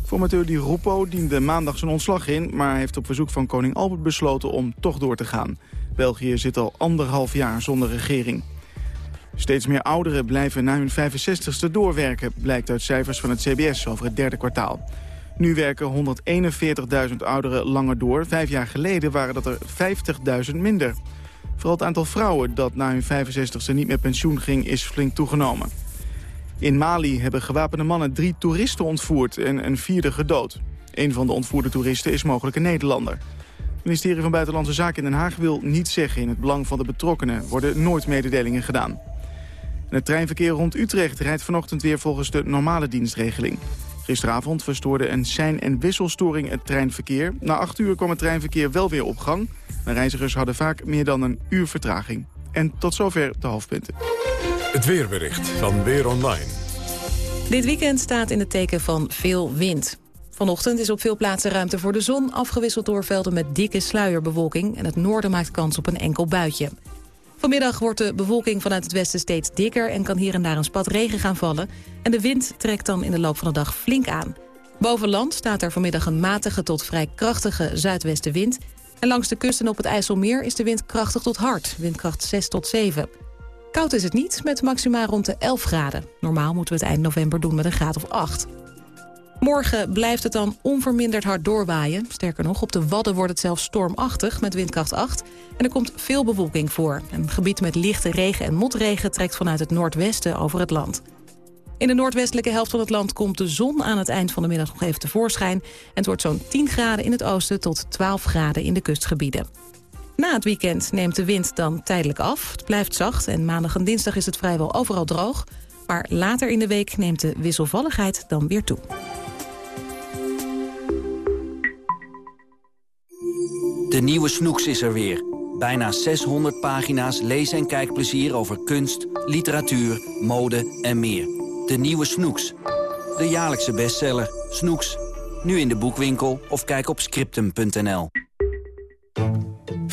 Formateur Di Rupo diende maandag zijn ontslag in... maar heeft op verzoek van koning Albert besloten om toch door te gaan. België zit al anderhalf jaar zonder regering. Steeds meer ouderen blijven na hun 65ste doorwerken... blijkt uit cijfers van het CBS over het derde kwartaal. Nu werken 141.000 ouderen langer door. Vijf jaar geleden waren dat er 50.000 minder. Vooral het aantal vrouwen dat na hun 65ste niet met pensioen ging... is flink toegenomen. In Mali hebben gewapende mannen drie toeristen ontvoerd en een vierde gedood. Een van de ontvoerde toeristen is mogelijk een Nederlander. Het ministerie van Buitenlandse Zaken in Den Haag wil niet zeggen... in het belang van de betrokkenen worden nooit mededelingen gedaan. het treinverkeer rond Utrecht rijdt vanochtend weer volgens de normale dienstregeling. Gisteravond verstoorde een sein- en wisselstoring het treinverkeer. Na acht uur kwam het treinverkeer wel weer op gang. De reizigers hadden vaak meer dan een uur vertraging. En tot zover de hoofdpunten. Het weerbericht van Weer Online. Dit weekend staat in het teken van veel wind. Vanochtend is op veel plaatsen ruimte voor de zon... afgewisseld door velden met dikke sluierbewolking... en het noorden maakt kans op een enkel buitje. Vanmiddag wordt de bewolking vanuit het westen steeds dikker... en kan hier en daar een spat regen gaan vallen. En de wind trekt dan in de loop van de dag flink aan. Boven land staat er vanmiddag een matige tot vrij krachtige zuidwestenwind... en langs de kust en op het IJsselmeer is de wind krachtig tot hard, windkracht 6 tot 7. Koud is het niet, met maxima rond de 11 graden. Normaal moeten we het eind november doen met een graad of 8. Morgen blijft het dan onverminderd hard doorwaaien. Sterker nog, op de Wadden wordt het zelfs stormachtig met windkracht 8. En er komt veel bewolking voor. Een gebied met lichte regen en motregen trekt vanuit het noordwesten over het land. In de noordwestelijke helft van het land komt de zon aan het eind van de middag nog even tevoorschijn. En het wordt zo'n 10 graden in het oosten tot 12 graden in de kustgebieden. Na het weekend neemt de wind dan tijdelijk af. Het blijft zacht en maandag en dinsdag is het vrijwel overal droog. Maar later in de week neemt de wisselvalligheid dan weer toe. De nieuwe Snoeks is er weer. Bijna 600 pagina's lees- en kijkplezier over kunst, literatuur, mode en meer. De nieuwe Snoeks. De jaarlijkse bestseller. Snoeks. Nu in de boekwinkel of kijk op scriptum.nl.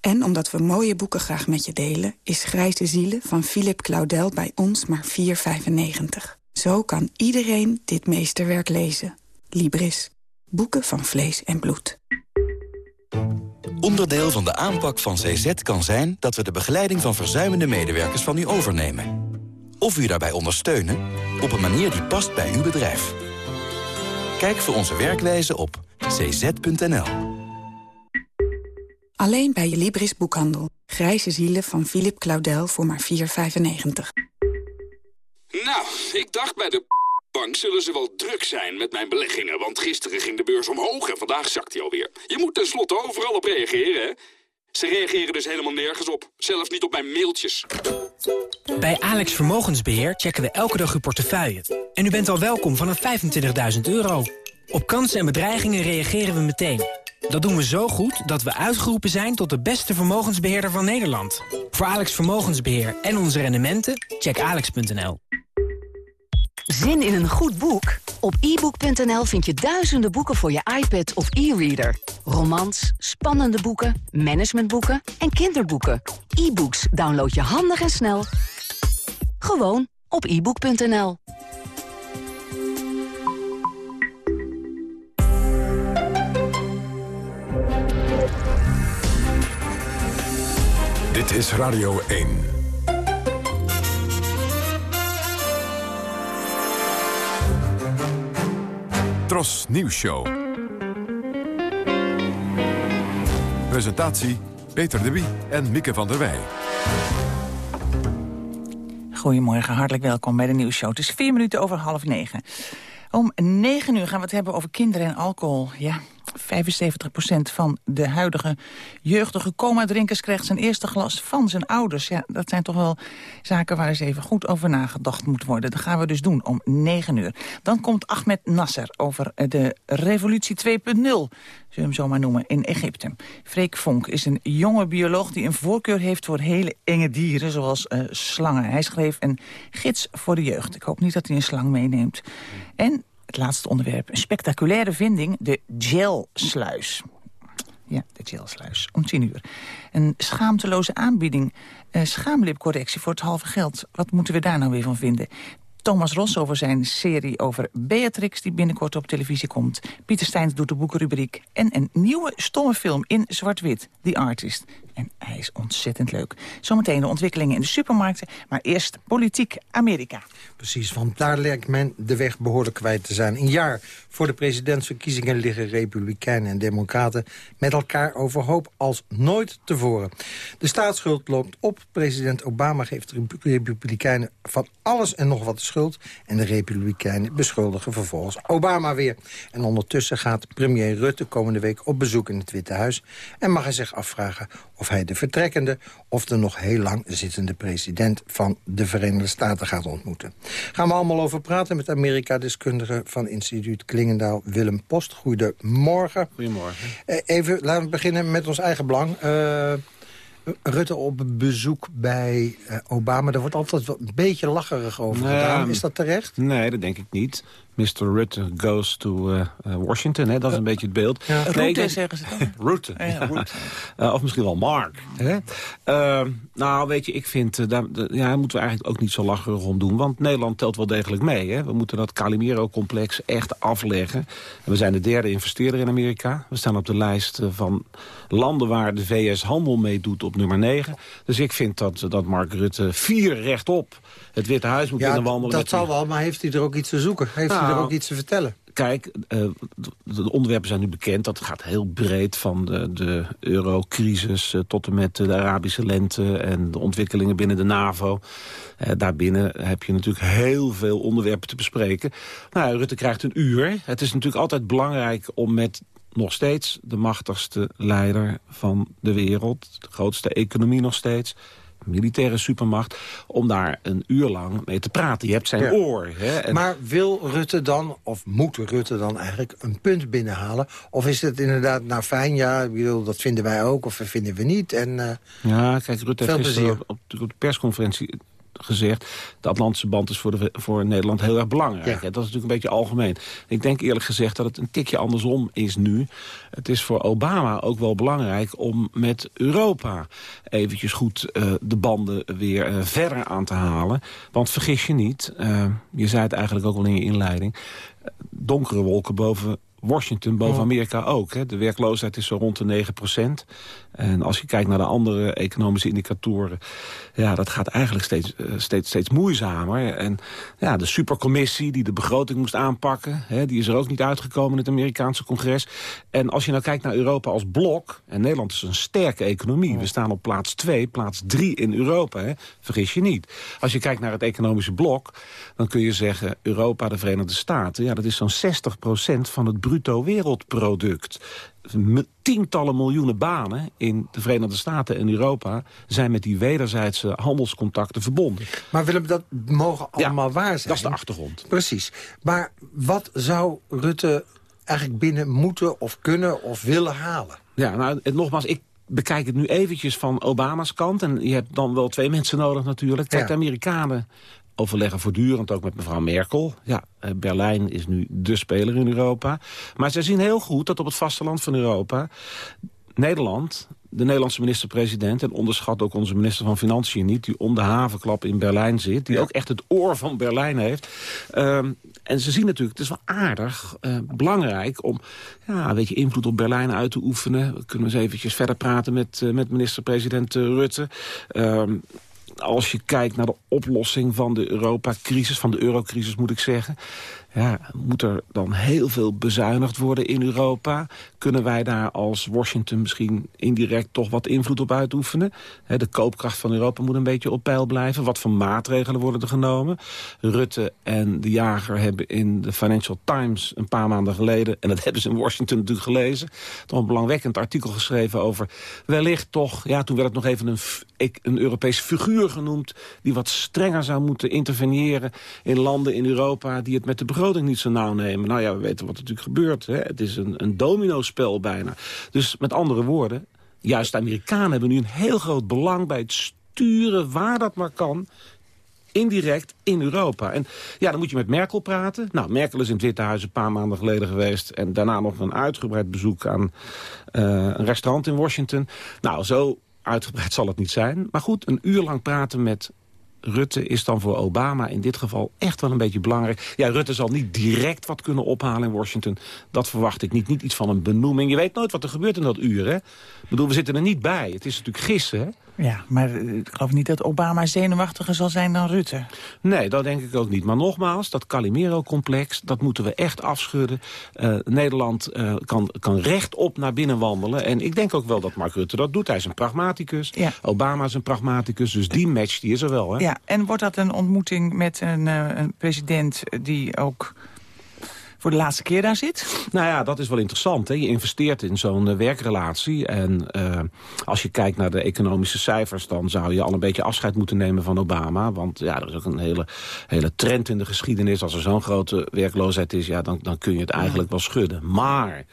En omdat we mooie boeken graag met je delen... is Grijze Zielen van Philip Claudel bij ons maar 4,95. Zo kan iedereen dit meesterwerk lezen. Libris. Boeken van vlees en bloed. Onderdeel van de aanpak van CZ kan zijn dat we de begeleiding van verzuimende medewerkers van u overnemen. Of u daarbij ondersteunen op een manier die past bij uw bedrijf. Kijk voor onze werkwijze op cz.nl. Alleen bij je Libris boekhandel. Grijze zielen van Philip Claudel voor maar 4,95. Nou, ik dacht bij de bank zullen ze wel druk zijn met mijn beleggingen... want gisteren ging de beurs omhoog en vandaag zakt hij alweer. Je moet tenslotte overal op reageren, hè? Ze reageren dus helemaal nergens op. Zelfs niet op mijn mailtjes. Bij Alex Vermogensbeheer checken we elke dag uw portefeuille. En u bent al welkom vanaf 25.000 euro. Op kansen en bedreigingen reageren we meteen. Dat doen we zo goed dat we uitgeroepen zijn tot de beste vermogensbeheerder van Nederland. Voor Alex Vermogensbeheer en onze rendementen, check alex.nl. Zin in een goed boek? Op ebook.nl vind je duizenden boeken voor je iPad of e-reader. Romans, spannende boeken, managementboeken en kinderboeken. E-books download je handig en snel. Gewoon op ebook.nl. Dit is Radio 1. Tros Nieuws Show. Presentatie Peter de Wie en Mieke van der Wij. Goedemorgen, hartelijk welkom bij de nieuwsshow. Het is vier minuten over half negen. Om negen uur gaan we het hebben over kinderen en alcohol. Ja, 75% van de huidige jeugdige coma-drinkers krijgt zijn eerste glas van zijn ouders. Ja, dat zijn toch wel zaken waar eens even goed over nagedacht moet worden. Dat gaan we dus doen om 9 uur. Dan komt Ahmed Nasser over de revolutie 2.0, zullen hem zo maar noemen, in Egypte. Freek Vonk is een jonge bioloog die een voorkeur heeft voor hele enge dieren, zoals uh, slangen. Hij schreef een gids voor de jeugd. Ik hoop niet dat hij een slang meeneemt. En het laatste onderwerp. Een spectaculaire vinding, de gelsluis. Ja, de Chillsluis. Om tien uur. Een schaamteloze aanbieding. Uh, schaamlipcorrectie voor het halve geld. Wat moeten we daar nou weer van vinden? Thomas Ros over zijn serie over Beatrix... die binnenkort op televisie komt. Pieter Steins doet de boekenrubriek. En een nieuwe stomme film in zwart-wit, The Artist. En hij is ontzettend leuk. Zometeen de ontwikkelingen in de supermarkten. Maar eerst politiek Amerika. Precies, want daar lijkt men de weg behoorlijk kwijt te zijn. Een jaar voor de presidentsverkiezingen liggen republikeinen en democraten... met elkaar overhoop als nooit tevoren. De staatsschuld loopt op. President Obama geeft de republikeinen van alles en nog wat de schuld. En de republikeinen beschuldigen vervolgens Obama weer. En ondertussen gaat premier Rutte komende week op bezoek in het Witte Huis... en mag hij zich afvragen of hij de vertrekkende... of de nog heel lang zittende president van de Verenigde Staten gaat ontmoeten. Gaan we allemaal over praten met Amerika-deskundige van instituut Klingendaal, Willem Post. Goedemorgen. Goedemorgen. Eh, even, laten we beginnen met ons eigen belang. Uh, Rutte op bezoek bij uh, Obama. Daar wordt altijd een beetje lacherig over gedaan. Is dat terecht? Nee, dat denk ik niet. Mr. Rutte goes to uh, Washington. Hè? Dat is een beetje het beeld. Ja, nee, zeggen ze dan. Rutte. Ja, uh, of misschien wel Mark. Hè? Uh, nou, weet je, ik vind... daar ja, moeten we eigenlijk ook niet zo lacherig om doen. Want Nederland telt wel degelijk mee. Hè? We moeten dat Calimero-complex echt afleggen. En we zijn de derde investeerder in Amerika. We staan op de lijst van landen waar de VS handel mee doet op nummer 9. Dus ik vind dat, dat Mark Rutte vier rechtop het Witte Huis moet ja, binnenwandelen. dat zal wel, maar heeft hij er ook iets te zoeken? Heeft hij er nou, ook iets te vertellen? Kijk, uh, de onderwerpen zijn nu bekend. Dat gaat heel breed van de, de eurocrisis uh, tot en met de Arabische lente... en de ontwikkelingen binnen de NAVO. Uh, daarbinnen heb je natuurlijk heel veel onderwerpen te bespreken. Nou, Rutte krijgt een uur. Het is natuurlijk altijd belangrijk om met nog steeds de machtigste leider van de wereld... de grootste economie nog steeds militaire supermacht... om daar een uur lang mee te praten. Je hebt zijn oor. Hè, en... Maar wil Rutte dan, of moet Rutte dan eigenlijk een punt binnenhalen? Of is het inderdaad, nou fijn, ja, bedoel, dat vinden wij ook of dat vinden we niet? En, uh, ja, kijk, Rutte heeft op, op, de persconferentie gezegd... de Atlantische band is voor, de, voor Nederland heel erg belangrijk. Dat is natuurlijk een beetje algemeen. Ik denk eerlijk gezegd dat het een tikje andersom is nu. Het is voor Obama ook wel belangrijk om met Europa... eventjes goed uh, de banden weer uh, verder aan te halen. Want vergis je niet, uh, je zei het eigenlijk ook al in je inleiding... donkere wolken boven Washington boven. Amerika ook. Hè. De werkloosheid is zo rond de 9 procent. En als je kijkt naar de andere economische indicatoren... ja, dat gaat eigenlijk steeds, uh, steeds, steeds moeizamer. En ja, de supercommissie die de begroting moest aanpakken... Hè, die is er ook niet uitgekomen in het Amerikaanse congres. En als je nou kijkt naar Europa als blok... en Nederland is een sterke economie. We staan op plaats 2, plaats 3 in Europa. Hè. Vergis je niet. Als je kijkt naar het economische blok... dan kun je zeggen Europa, de Verenigde Staten... ja, dat is zo'n 60 procent van het bruto wereldproduct tientallen miljoenen banen in de Verenigde Staten en Europa... zijn met die wederzijdse handelscontacten verbonden. Maar Willem, dat mogen allemaal waar zijn. dat is de achtergrond. Precies. Maar wat zou Rutte eigenlijk binnen moeten of kunnen of willen halen? Ja, nou, nogmaals, ik bekijk het nu eventjes van Obama's kant. En je hebt dan wel twee mensen nodig natuurlijk. Kijk, de Amerikanen overleggen voortdurend ook met mevrouw Merkel. Ja, eh, Berlijn is nu de speler in Europa. Maar zij zien heel goed dat op het vasteland van Europa... Nederland, de Nederlandse minister-president... en onderschat ook onze minister van Financiën niet... die om de havenklap in Berlijn zit... die ook echt het oor van Berlijn heeft. Um, en ze zien natuurlijk, het is wel aardig, uh, belangrijk... om ja, een beetje invloed op Berlijn uit te oefenen. We kunnen eens eventjes verder praten met, uh, met minister-president Rutte... Um, als je kijkt naar de oplossing van de Europa-crisis, van de eurocrisis moet ik zeggen... Ja, moet er dan heel veel bezuinigd worden in Europa? Kunnen wij daar als Washington misschien indirect toch wat invloed op uitoefenen? de koopkracht van Europa moet een beetje op peil blijven. Wat voor maatregelen worden er genomen? Rutte en de jager hebben in de Financial Times een paar maanden geleden... en dat hebben ze in Washington natuurlijk gelezen... toch een belangwekkend artikel geschreven over wellicht toch... ja, toen werd het nog even een, een Europese figuur genoemd... die wat strenger zou moeten interveneren in landen in Europa... die het met de begroting niet zo nauw nemen. Nou ja, we weten wat er natuurlijk gebeurt. Hè. Het is een, een domino-spel bijna. Dus met andere woorden, juist de Amerikanen hebben nu een heel groot belang... bij het sturen waar dat maar kan indirect in Europa. En ja, dan moet je met Merkel praten. Nou, Merkel is in het Witte Huis een paar maanden geleden geweest... en daarna nog een uitgebreid bezoek aan uh, een restaurant in Washington. Nou, zo uitgebreid zal het niet zijn. Maar goed, een uur lang praten met Rutte is dan voor Obama in dit geval echt wel een beetje belangrijk. Ja, Rutte zal niet direct wat kunnen ophalen in Washington. Dat verwacht ik niet. Niet iets van een benoeming. Je weet nooit wat er gebeurt in dat uur, hè? Ik bedoel, we zitten er niet bij. Het is natuurlijk gissen, hè? Ja, maar eh, ik geloof niet dat Obama zenuwachtiger zal zijn dan Rutte. Nee, dat denk ik ook niet. Maar nogmaals, dat Calimero-complex, dat moeten we echt afschudden. Uh, Nederland uh, kan, kan rechtop naar binnen wandelen. En ik denk ook wel dat Mark Rutte dat doet. Hij is een pragmaticus. Ja. Obama is een pragmaticus. Dus die match die is er wel, hè? Ja, en wordt dat een ontmoeting met een, een president die ook voor de laatste keer daar zit? Nou ja, dat is wel interessant. Hè? Je investeert in zo'n uh, werkrelatie. En uh, als je kijkt naar de economische cijfers... dan zou je al een beetje afscheid moeten nemen van Obama. Want ja, er is ook een hele, hele trend in de geschiedenis. Als er zo'n grote werkloosheid is, ja, dan, dan kun je het eigenlijk wel schudden. Maar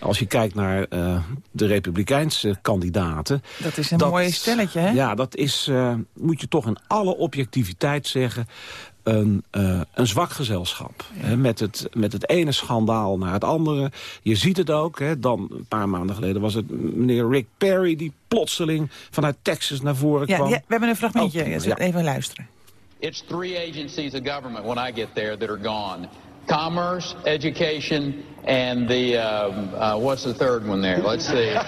als je kijkt naar uh, de republikeinse kandidaten... Dat is een dat, mooi stelletje, hè? Ja, dat is, uh, moet je toch in alle objectiviteit zeggen een, uh, een zwak gezelschap. Hè, met, het, met het ene schandaal naar het andere. Je ziet het ook. Hè, dan, een paar maanden geleden was het meneer Rick Perry... die plotseling vanuit Texas naar voren ja, kwam. Ja, we hebben een fragmentje. Oh, ja. Even luisteren. It's three agencies of government when I get there that are gone. Commerce, education, and the um, uh, what's the third one there? Let's see.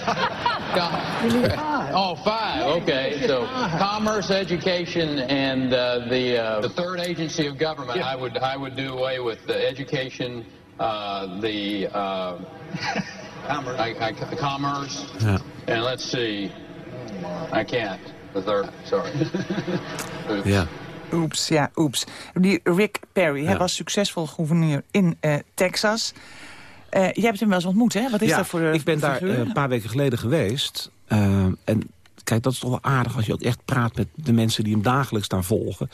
five. Oh, five. Okay, so commerce, education, and uh, the uh, the third agency of government. I would I would do away with the education, uh, the uh, commerce, I, I, commerce, yeah. and let's see. I can't. The third. Sorry. yeah. Oeps, ja, oeps. Die Rick Perry, ja. hij was succesvol gouverneur in uh, Texas. Uh, jij hebt hem wel eens ontmoet, hè? Wat is ja, dat voor uh, ik ben daar een paar weken geleden geweest. en kijk, dat is toch wel aardig als je ook echt praat met de mensen die hem dagelijks daar volgen.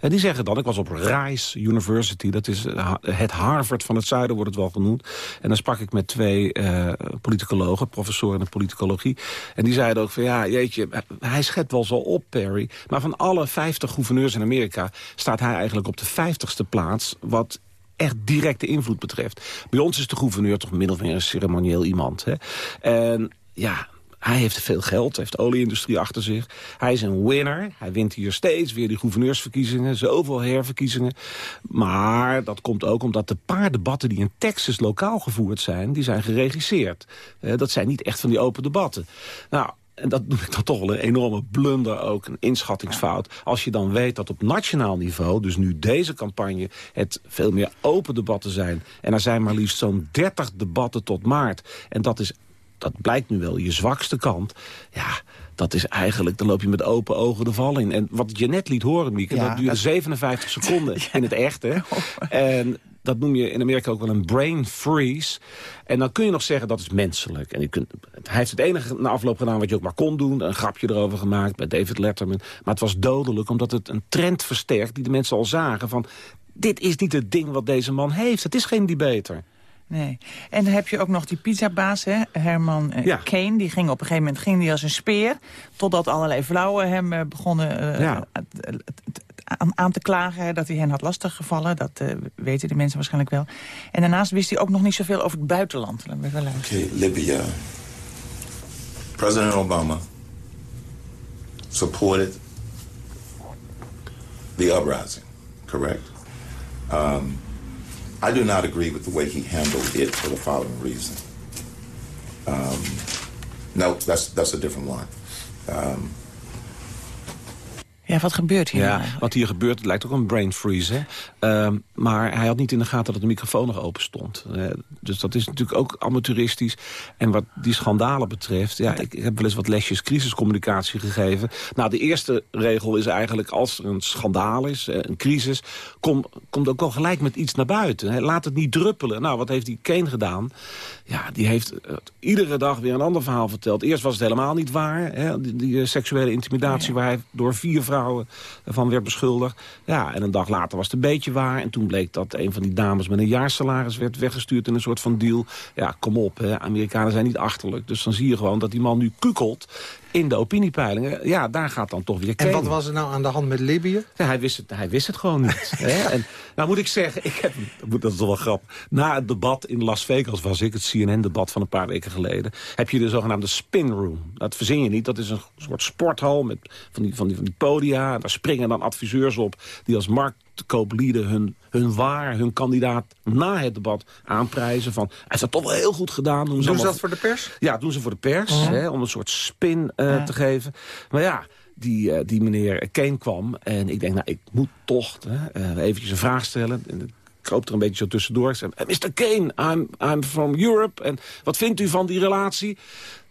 En die zeggen dan, ik was op Rice University, dat is het Harvard van het zuiden, wordt het wel genoemd. En dan sprak ik met twee uh, politicologen, professoren in politicologie. En die zeiden ook van, ja, jeetje, hij schept wel zo op, Perry. Maar van alle 50 gouverneurs in Amerika staat hij eigenlijk op de 50ste plaats, wat echt directe invloed betreft. Bij ons is de gouverneur toch min of meer een ceremonieel iemand. Hè? En ja, hij heeft veel geld, heeft olieindustrie achter zich. Hij is een winner. Hij wint hier steeds weer die gouverneursverkiezingen. Zoveel herverkiezingen. Maar dat komt ook omdat de paar debatten die in Texas lokaal gevoerd zijn... die zijn geregisseerd. dat zijn niet echt van die open debatten. Nou, en dat noem ik dan toch wel een enorme blunder ook, een inschattingsfout. Als je dan weet dat op nationaal niveau, dus nu deze campagne... het veel meer open debatten zijn. En er zijn maar liefst zo'n 30 debatten tot maart. En dat is dat blijkt nu wel je zwakste kant. Ja, dat is eigenlijk, dan loop je met open ogen de val in. En wat je net liet horen, Mieke, ja, dat duurde dat... 57 seconden in het echt. Hè? En dat noem je in Amerika ook wel een brain freeze. En dan kun je nog zeggen dat is menselijk. En je kunt, hij heeft het enige na afloop gedaan wat je ook maar kon doen. Een grapje erover gemaakt bij David Letterman. Maar het was dodelijk omdat het een trend versterkt die de mensen al zagen. Van, dit is niet het ding wat deze man heeft. Het is geen debater. Nee. En dan heb je ook nog die pizzabaas, hè? Herman uh, ja. Kane. Die ging op een gegeven moment ging die als een speer. Totdat allerlei vrouwen hem uh, begonnen uh, ja. aan, aan, te klagen dat hij hen had lastiggevallen. Dat weten de mensen waarschijnlijk wel. En daarnaast wist hij ook nog niet zoveel over het buitenland. Laten we even luisteren. Okay, Libya. President Obama supported the uprising, correct? Um, I do not agree with the way he handled it for the following reason. Um, no, that's, that's a different one. Um, ja, wat gebeurt hier? Ja, wat hier gebeurt, het lijkt ook een brain freeze. Hè? Uh, maar hij had niet in de gaten dat de microfoon nog open stond. Uh, dus dat is natuurlijk ook amateuristisch. En wat die schandalen betreft... Ja, ik, ik, heb wel eens wat lesjes crisiscommunicatie gegeven. Nou, de eerste regel is eigenlijk... als er een schandaal is, uh, een crisis... Kom, komt ook al gelijk met iets naar buiten. Hè? Laat het niet druppelen. Nou, wat heeft die Kane gedaan? Ja, die heeft iedere dag weer een ander verhaal verteld. Eerst was het helemaal niet waar. Hè? Die, die seksuele intimidatie waar hij door vier vrouwen van werd beschuldigd. Ja, en een dag later was het een beetje waar. En toen bleek dat een van die dames met een jaarsalaris werd weggestuurd in een soort van deal. Ja, kom op, hè. Amerikanen zijn niet achterlijk. Dus dan zie je gewoon dat die man nu kukelt in de opiniepeilingen, ja, daar gaat dan toch weer En wat was er nou aan de hand met Libië? Ja, hij, wist het, hij wist het gewoon niet. hè? En, nou moet ik zeggen, ik heb, dat is toch wel grappig. Na het debat in Las Vegas was ik, het CNN-debat van een paar weken geleden... heb je de zogenaamde spin room. Dat verzin je niet, dat is een soort sporthal met van die, van die, van die podia. Daar springen dan adviseurs op die als marktkooplieden hun, hun waar, hun kandidaat na het debat aanprijzen. Van, hij heeft dat toch wel heel goed gedaan. Doen Doen ze allemaal- dat voor de pers? ja, doen ze voor de pers, hè, om een soort spin eh, te geven. Maar ja, die, eh, die meneer Kane kwam en ik denk, nou, ik moet toch hè, eh, eventjes een vraag stellen. En ik kroop er een beetje zo tussendoor. Ik zei, Mr. Kane, I'm, I'm from Europe. En wat vindt u van die relatie?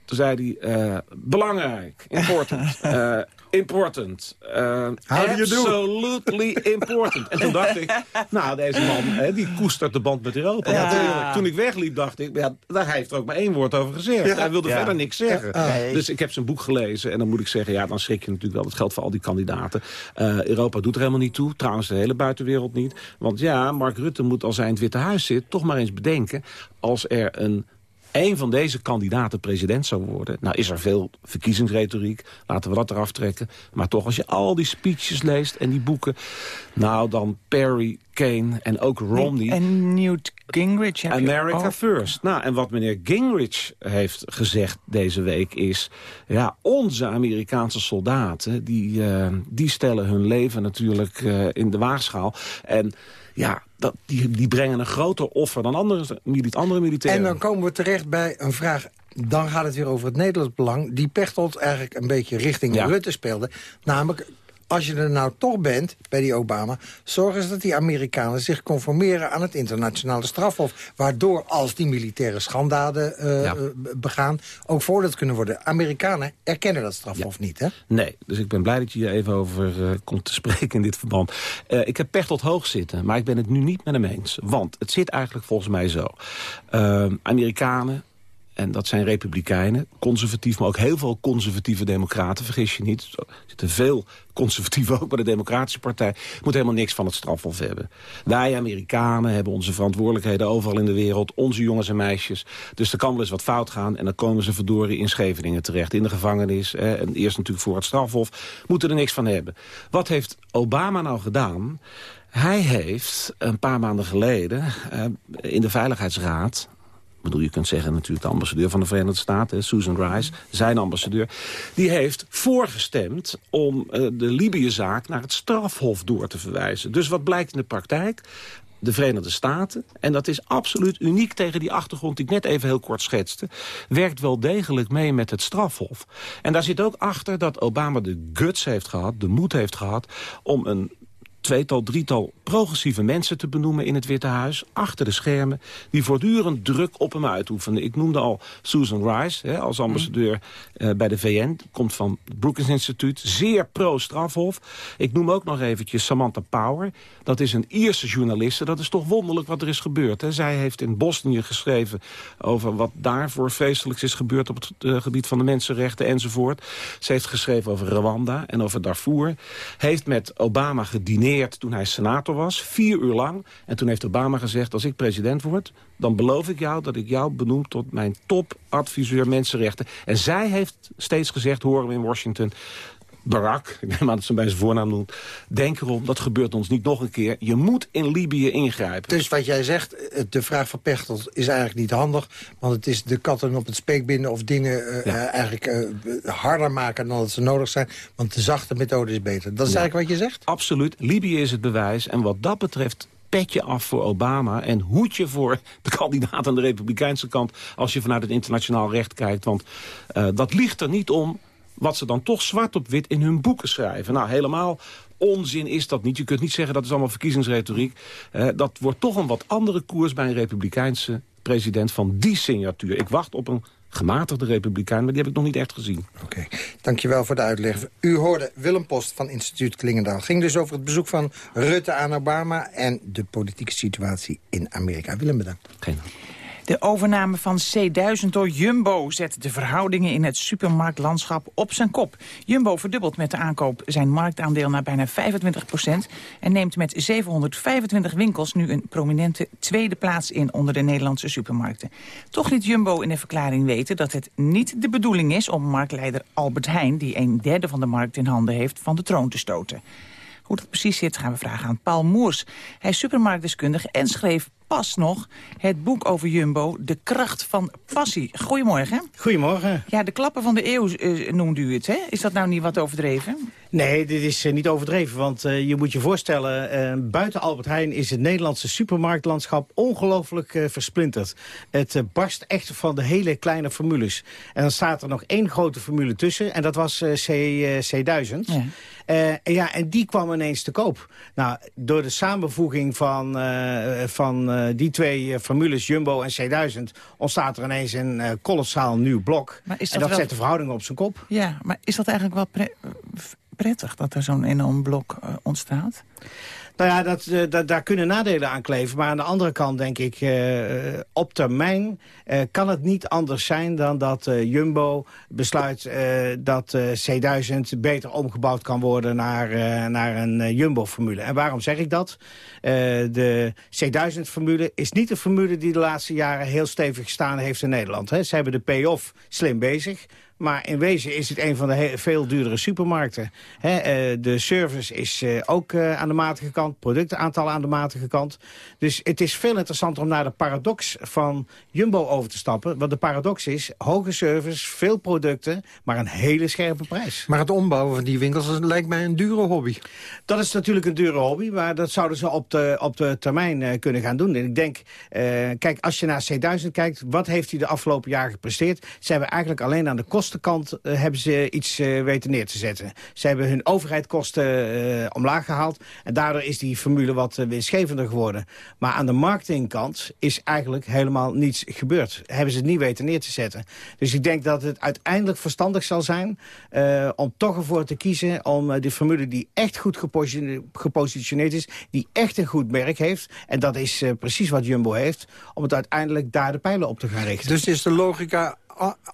Toen zei hij, eh, belangrijk, important, eh, important. eh, How do you do? absolutely important. En toen dacht ik, nou, deze man, hè, die koestert de band met Europa. Ja. Toen ik wegliep, dacht ik, ja, daar heeft er ook maar één woord over gezegd. Ja. Hij wilde Ja. verder niks zeggen. Ja. Nee. Dus ik heb zijn boek gelezen en dan moet ik zeggen, ja, dan schrik je natuurlijk wel. Dat geldt voor al die kandidaten. Eh, Europa doet er helemaal niet toe. Trouwens, de hele buitenwereld niet. Want ja, Mark Rutte moet als hij in het Witte Huis zit... toch maar eens bedenken, als er een een van deze kandidaten president zou worden... nou is er veel verkiezingsretoriek, laten we dat eraf trekken. Maar toch, als je al die speeches leest en die boeken... nou, dan Perry, Kane en ook Romney... En Newt Gingrich heb America first. Nou, en wat meneer Gingrich heeft gezegd deze week is... ja, onze Amerikaanse soldaten, die, eh, die stellen hun leven natuurlijk eh, in de waagschaal. En ja, dat, die, die brengen een groter offer dan andere, andere militairen. En dan komen we terecht bij een vraag... dan gaat het weer over het Nederlands belang... die Pechtold eigenlijk een beetje richting Ja. Rutte speelde. Namelijk, als je er nou toch bent, bij die Obama... zorg eens dat die Amerikanen zich conformeren aan het internationale strafhof. Waardoor, als die militaire schandaden eh, Ja. eh, begaan... ook veroordeeld kunnen worden. Amerikanen erkennen dat strafhof niet, hè? Nee, dus ik ben blij dat je hier even over eh, komt te spreken in dit verband. Ik heb Pechtold hoog zitten, maar ik ben het nu niet met hem eens. Want het zit eigenlijk volgens mij zo. Eh, Amerikanen, en dat zijn republikeinen, conservatief... maar ook heel veel conservatieve democraten, vergis je niet. Er zitten veel conservatieven ook bij de Democratische Partij. Moet helemaal niks van het strafhof hebben. Wij Amerikanen hebben onze verantwoordelijkheden overal in de wereld. Onze jongens en meisjes. Dus er kan wel eens wat fout gaan. En dan komen ze verdorie in Scheveningen terecht. In de gevangenis. Hè, en eerst natuurlijk voor het strafhof. Moeten er niks van hebben. Wat heeft Obama nou gedaan? Hij heeft een paar maanden geleden eh, in de Veiligheidsraad... Bedoel, je kunt zeggen natuurlijk de ambassadeur van de Verenigde Staten, Susan Rice, zijn ambassadeur, die heeft voorgestemd om eh, de Libië-zaak naar het strafhof door te verwijzen. Dus wat blijkt in de praktijk? De Verenigde Staten, en dat is absoluut uniek tegen die achtergrond die ik net even heel kort schetste, werkt wel degelijk mee met het strafhof. En daar zit ook achter dat Obama de guts heeft gehad, de moed heeft gehad, om een tweetal, drietal progressieve mensen te benoemen in het Witte Huis... achter de schermen, die voortdurend druk op hem uitoefenen. Ik noemde al Susan Rice hè, als ambassadeur eh, bij de VN. Komt van het Brookings Instituut, zeer pro-strafhof. Ik noem ook nog eventjes Samantha Power. Dat is een Ierse journaliste. Dat is toch wonderlijk wat er is gebeurd. Hè. Zij heeft in Bosnië geschreven over wat daar voor vreselijks is gebeurd... op het eh, gebied van de mensenrechten enzovoort. Ze heeft geschreven over Rwanda en over Darfur. Heeft met Obama gedineerd toen hij senator was, vier uur lang. En toen heeft Obama gezegd, als ik president word... dan beloof ik jou dat ik jou benoem tot mijn topadviseur mensenrechten. En zij heeft steeds gezegd, horen we in Washington... Barack, ik neem aan dat ze hem bij zijn voornaam noemt... denk erom, dat gebeurt ons niet nog een keer. Je moet in Libië ingrijpen. Dus wat jij zegt, de vraag van Pechtold is eigenlijk niet handig. Want het is de katten op het speek binden of dingen eh, eh, eigenlijk eh, harder maken dan dat ze nodig zijn. Want de zachte methode is beter. Dat is Ja. eigenlijk wat je zegt? Absoluut. Libië is het bewijs. En wat dat betreft petje af voor Obama en hoedje voor de kandidaat aan de republikeinse kant... als je vanuit het internationaal recht kijkt. Want dat ligt er niet om wat ze dan toch zwart op wit in hun boeken schrijven. Nou, helemaal onzin is dat niet. Je kunt niet zeggen dat is allemaal verkiezingsretoriek. Eh, dat wordt toch een wat andere koers bij een republikeinse president van die signatuur. Ik wacht op een gematigde republikein, maar die heb ik nog niet echt gezien. Oké, dankjewel voor de uitleg. U hoorde Willem Post van instituut Klingendaal. ging dus over het bezoek van Rutte aan Obama... en de politieke situatie in Amerika. Willem, bedankt. Geen De overname van C1000 door Jumbo zet de verhoudingen in het supermarktlandschap op zijn kop. Jumbo verdubbelt met de aankoop zijn marktaandeel naar bijna 25 procent... en neemt met 725 winkels nu een prominente tweede plaats in onder de Nederlandse supermarkten. Toch liet Jumbo in de verklaring weten dat het niet de bedoeling is om marktleider Albert Heijn... die een derde van de markt in handen heeft, van de troon te stoten. Hoe dat precies zit gaan we vragen aan Paul Moers. Hij is supermarktdeskundige en schreef pas nog het boek over Jumbo, De Kracht van Passie. Goedemorgen. Goedemorgen. Ja, de klappen van de eeuw uh, noemt u het, hè? Is dat nou niet wat overdreven? Nee, dit is uh, niet overdreven, want uh, je moet je voorstellen... buiten Albert Heijn is het Nederlandse supermarktlandschap ongelooflijk versplinterd. Het barst echt van de hele kleine formules. En dan staat er nog één grote formule tussen, en dat was C, C1000. Ja. Ja, en die kwam ineens te koop. Nou, door de samenvoeging van, van uh, die twee formules, Jumbo en C1000... ontstaat er ineens een kolossaal nieuw blok. Maar is dat en dat zet de verhoudingen op zijn kop. Ja, maar is dat eigenlijk wel pre prettig dat er zo'n enorm blok ontstaat? Nou ja, dat, uh, dat, daar kunnen nadelen aan kleven. Maar aan de andere kant denk ik, uh, op termijn kan het niet anders zijn dan dat Jumbo besluit dat C1000 beter omgebouwd kan worden naar, naar een Jumbo-formule. En waarom zeg ik dat? de C1000-formule is niet de formule die de laatste jaren heel stevig gestaan heeft in Nederland. Hè. Ze hebben de payoff slim bezig. Maar in wezen is het een van de veel duurdere supermarkten. He, uh, de service is uh, ook uh, aan de matige kant, productenaantallen aan de matige kant. Dus het is veel interessanter om naar de paradox van Jumbo over te stappen. Want de paradox is, hoge service, veel producten, maar een hele scherpe prijs. Maar het ombouwen van die winkels lijkt mij een dure hobby. Dat is natuurlijk een dure hobby, maar dat zouden ze op de, op de termijn kunnen gaan doen. En ik denk, kijk, als je naar C1000 kijkt, wat heeft hij de afgelopen jaren gepresteerd? Ze hebben eigenlijk alleen aan de kosten kostenkant uh, hebben ze iets uh, weten neer te zetten. Ze hebben hun overheidkosten uh, omlaag gehaald. En daardoor is die formule wat winstgevender geworden. Maar aan de marketingkant is eigenlijk helemaal niets gebeurd. Hebben ze het niet weten neer te zetten. Dus ik denk dat het uiteindelijk verstandig zal zijn... om toch ervoor te kiezen om de formule die echt goed gepositioneerd is... die echt een goed merk heeft... en dat is precies wat Jumbo heeft... om het uiteindelijk daar de pijlen op te gaan richten. Dus is de logica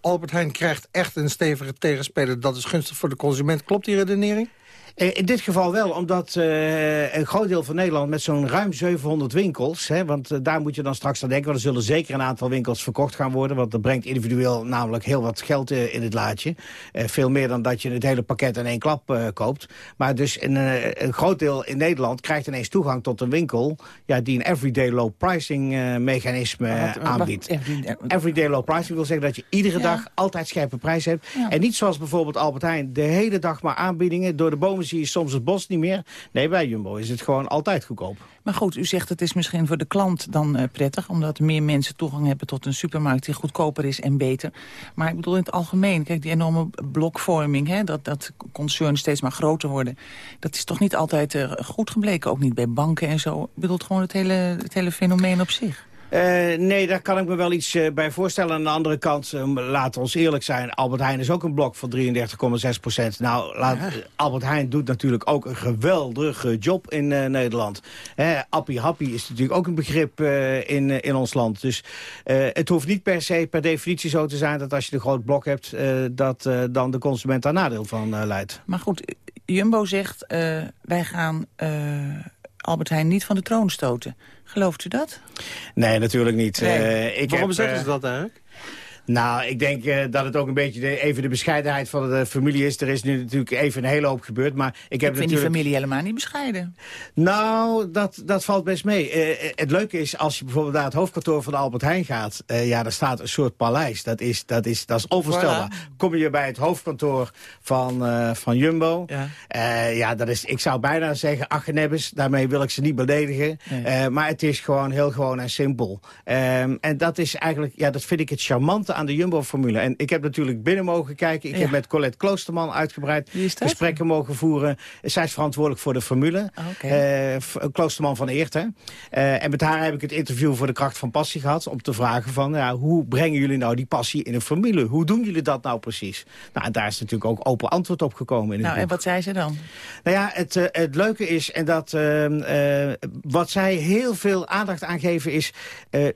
Albert Heijn krijgt echt een stevige tegenspeler. Dat is gunstig voor de consument. Klopt die redenering? Eh, in dit geval wel, omdat uh, een groot deel van Nederland met zo'n ruim 700 winkels... Hè, want uh, daar moet je dan straks aan denken... want er zullen zeker een aantal winkels verkocht gaan worden... want dat brengt individueel namelijk heel wat geld uh, in het laadje. veel meer dan dat je het hele pakket in één klap koopt. Maar dus een, een, groot deel in Nederland krijgt ineens toegang tot een winkel... Ja, die een everyday low pricing mechanisme aanbiedt. Everyday, everyday low pricing wil zeggen dat je iedere ja. dag altijd scherpe prijs hebt. Ja. En niet zoals bijvoorbeeld Albert Heijn de hele dag maar aanbiedingen... door de bomen zie je soms het bos niet meer. Nee, bij Jumbo is het gewoon altijd goedkoop. Maar goed, u zegt het is misschien voor de klant dan uh, prettig... omdat meer mensen toegang hebben tot een supermarkt die goedkoper is en beter. Maar ik bedoel in het algemeen, kijk, die enorme blokvorming... Hè, dat, dat concerns steeds maar groter worden... dat is toch niet altijd uh, goed gebleken, ook niet bij banken en zo. Ik bedoel gewoon het hele, het hele fenomeen op zich. Uh, nee, daar kan ik me wel iets uh, bij voorstellen. Aan de andere kant, uh, laten we ons eerlijk zijn... Albert Heijn is ook een blok van 33,6 procent. Nou, laat, ja. Albert Heijn doet natuurlijk ook een geweldige job in Nederland. Hè, Appie Happy is natuurlijk ook een begrip in, in ons land. Dus het hoeft niet per se, per definitie zo te zijn... dat als je een groot blok hebt, dat dan de consument daar nadeel van leidt. Maar goed, Jumbo zegt, wij gaan Albert Heijn niet van de troon stoten. Gelooft u dat? Nee, natuurlijk niet. Nee. Uh, ik Waarom heb, zeggen ze dat eigenlijk? Nou, ik denk uh, dat het ook een beetje de, even de bescheidenheid van de familie is. Er is nu natuurlijk even een hele hoop gebeurd. Maar ik, heb ik vind natuurlijk... die familie helemaal niet bescheiden. Nou, dat, dat valt best mee. Uh, het leuke is, als je bijvoorbeeld naar het hoofdkantoor van de Albert Heijn gaat... Uh, ja, daar staat een soort paleis. Dat is, dat is, dat is onvoorstelbaar. Voilà. Kom je bij het hoofdkantoor van, van Jumbo... Ja, ja dat is, ik zou bijna zeggen, Achenebbes. Daarmee wil ik ze niet beledigen. Nee. maar het is gewoon heel gewoon en simpel. Um, en dat is eigenlijk, ja, dat vind ik het charmante aan de Jumbo-formule. En ik heb natuurlijk binnen mogen kijken. Ik heb met Colette Kloosterman uitgebreid gesprekken mogen voeren. Zij is verantwoordelijk voor de formule. Oh, Kloosterman van Eert, hè. en met haar heb ik het interview voor de kracht van passie gehad... om te vragen van, ja, hoe brengen jullie nou die passie in een formule? Hoe doen jullie dat nou precies? Nou, en daar is natuurlijk ook open antwoord op gekomen. In nou, en wat zei ze dan? Nou ja, het, het leuke is, en dat uh, wat zij heel veel aandacht aan geven is...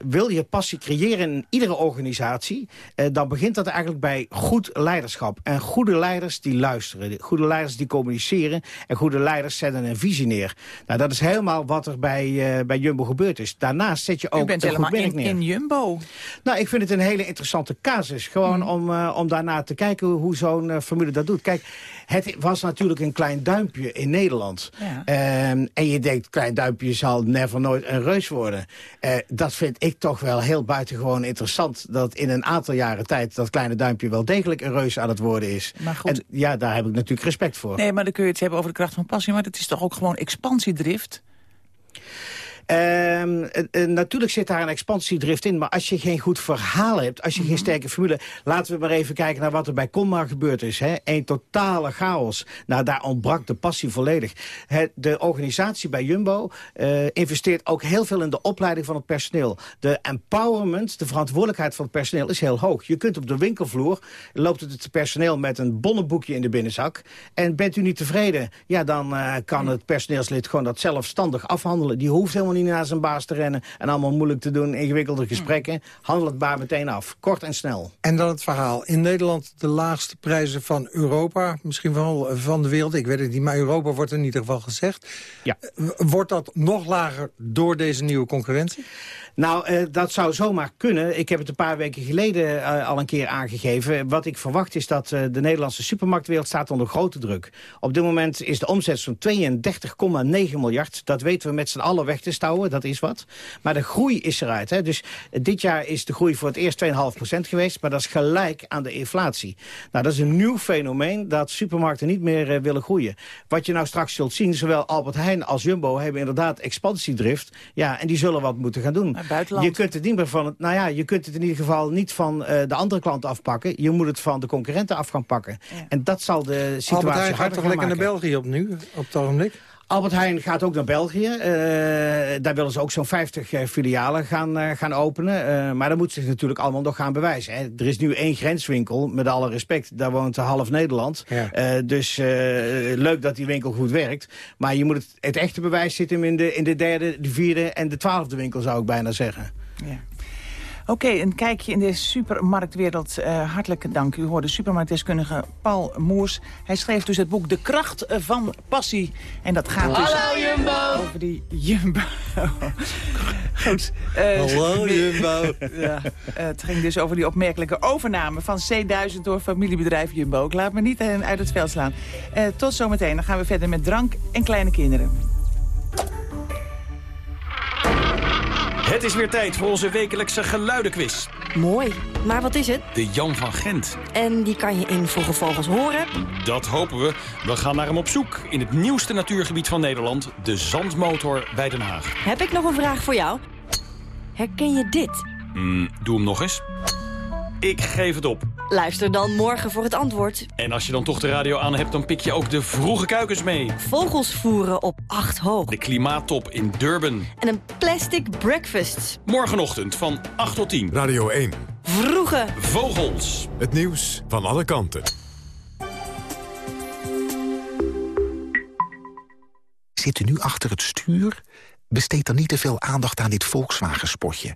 Wil je passie creëren in iedere organisatie... Uh, dan begint dat eigenlijk bij goed leiderschap. En goede leiders die luisteren. Goede leiders die communiceren. En goede leiders zetten een visie neer. Nou, dat is helemaal wat er bij, bij Jumbo gebeurd is. Daarnaast zet je ook u bent helemaal in, in, Jumbo. Nou, ik vind het een hele interessante casus. Gewoon mm. om, om daarna te kijken hoe zo'n formule dat doet. Kijk, het was natuurlijk een klein duimpje in Nederland. Ja. Ehm, en je denkt, klein duimpje zal never nooit een reus worden. Uh, dat vind ik toch wel heel buitengewoon interessant. Dat in een aantal jaren tijd dat kleine duimpje wel degelijk een reus aan het worden is. Maar goed. En ja, daar heb ik natuurlijk respect voor. Nee, maar dan kun je het hebben over de kracht van passie. Maar het is toch ook gewoon expansiedrift? Um, natuurlijk zit daar een expansiedrift in. Maar als je geen goed verhaal hebt, als je geen mhm. sterke formule... laten we maar even kijken naar wat er bij Conmar gebeurd is. Hè. Een totale chaos. Nou, daar ontbrak de passie volledig. de organisatie bij Jumbo uh, investeert ook heel veel in de opleiding van het personeel. De empowerment, de verantwoordelijkheid van het personeel is heel hoog. Je kunt op de winkelvloer, loopt het personeel met een bonnenboekje in de binnenzak. En bent u niet tevreden, ja, dan uh, kan het personeelslid gewoon dat zelfstandig afhandelen. Die hoeft helemaal niet naar zijn baas te rennen... en allemaal moeilijk te doen, ingewikkelde gesprekken. Handel het baar meteen af. Kort en snel. En dan het verhaal. In Nederland de laagste prijzen van Europa. Misschien wel van de wereld. Ik weet het niet, maar Europa wordt in ieder geval gezegd. Ja. Wordt dat nog lager door deze nieuwe concurrentie? Nou, uh, dat zou zomaar kunnen. Ik heb het een paar weken geleden uh, al een keer aangegeven. Wat ik verwacht is dat uh, de Nederlandse supermarktwereld staat onder grote druk. Op dit moment is de omzet zo'n 32,9 miljard. Dat weten we met z'n allen weg te stouwen, dat is wat. Maar de groei is eruit. Hè. Dus dit jaar is de groei voor het eerst 2,5% geweest. Maar dat is gelijk aan de inflatie. Nou, dat is een nieuw fenomeen dat supermarkten niet meer willen groeien. Wat je nou straks zult zien, zowel Albert Heijn als Jumbo hebben inderdaad expansiedrift. Ja, en die zullen wat moeten gaan doen. Je kunt het niet meer van het, nou ja, je kunt het in ieder geval niet van uh, de andere klant afpakken. Je moet het van de concurrenten af gaan pakken. En dat zal de situatie Albert Heijn gaat toch lekker naar België op nu, op het ogenblik? Albert Heijn gaat ook naar België. Uh, daar willen ze ook zo'n 50 uh, eh, filialen gaan, uh, gaan openen. maar dat moet zich natuurlijk allemaal nog gaan bewijzen. Hè. Er is nu één grenswinkel, met alle respect. Daar woont half Nederland. Ja. dus leuk dat die winkel goed werkt. Maar je moet het, het echte bewijs zitten in de, in de derde, de vierde en de twaalfde winkel, zou ik bijna zeggen. Ja. Oké, een kijkje in de supermarktwereld. Uh, hartelijk dank. U hoorde supermarktdeskundige Paul Moers. Hij schreef dus het boek De Kracht van Passie. En dat gaat dus Hallo, Jumbo! over die Jumbo. Goed. Uh, Hallo Jumbo! ja, uh, het ging dus over die opmerkelijke overname van C1000 door familiebedrijf Jumbo. Ik laat me niet uit het veld slaan. tot zometeen. Dan gaan we verder met drank en kleine kinderen. Het is weer tijd voor onze wekelijkse geluidenquiz. Mooi. Maar wat is het? De Jan van Gent. En die kan je in Vroege Vogels horen? Dat hopen we. We gaan naar hem op zoek in het nieuwste natuurgebied van Nederland... de Zandmotor bij Den Haag. Heb ik nog een vraag voor jou. Herken je dit? Mm, doe hem nog eens. Ik geef het op. Luister dan morgen voor het antwoord. En als je dan toch de radio aan hebt, dan pik je ook de vroege kuikens mee. Vogels voeren op 8 hoog. De klimaattop in Durban. En een plastic breakfast. Morgenochtend van 8 tot 10. Radio 1. Vroege vogels. Het nieuws van alle kanten. Zit u nu achter het stuur? Besteed dan niet te veel aandacht aan dit Volkswagen-spotje.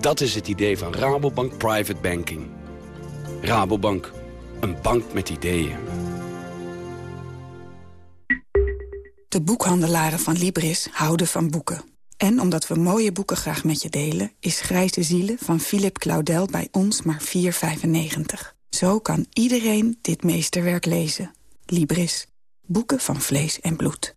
Dat is het idee van Rabobank Private Banking. Rabobank, een bank met ideeën. De boekhandelaren van Libris houden van boeken. En omdat we mooie boeken graag met je delen... is Grijze Zielen van Philip Claudel bij ons maar 4,95. Zo kan iedereen dit meesterwerk lezen. Libris. Boeken van vlees en bloed.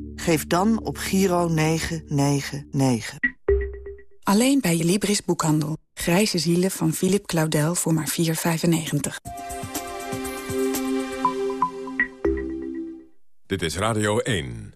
Geef dan op Giro 999. Alleen bij je Libris boekhandel. Grijze zielen van Philip Claudel voor maar 4,95. Dit is Radio 1.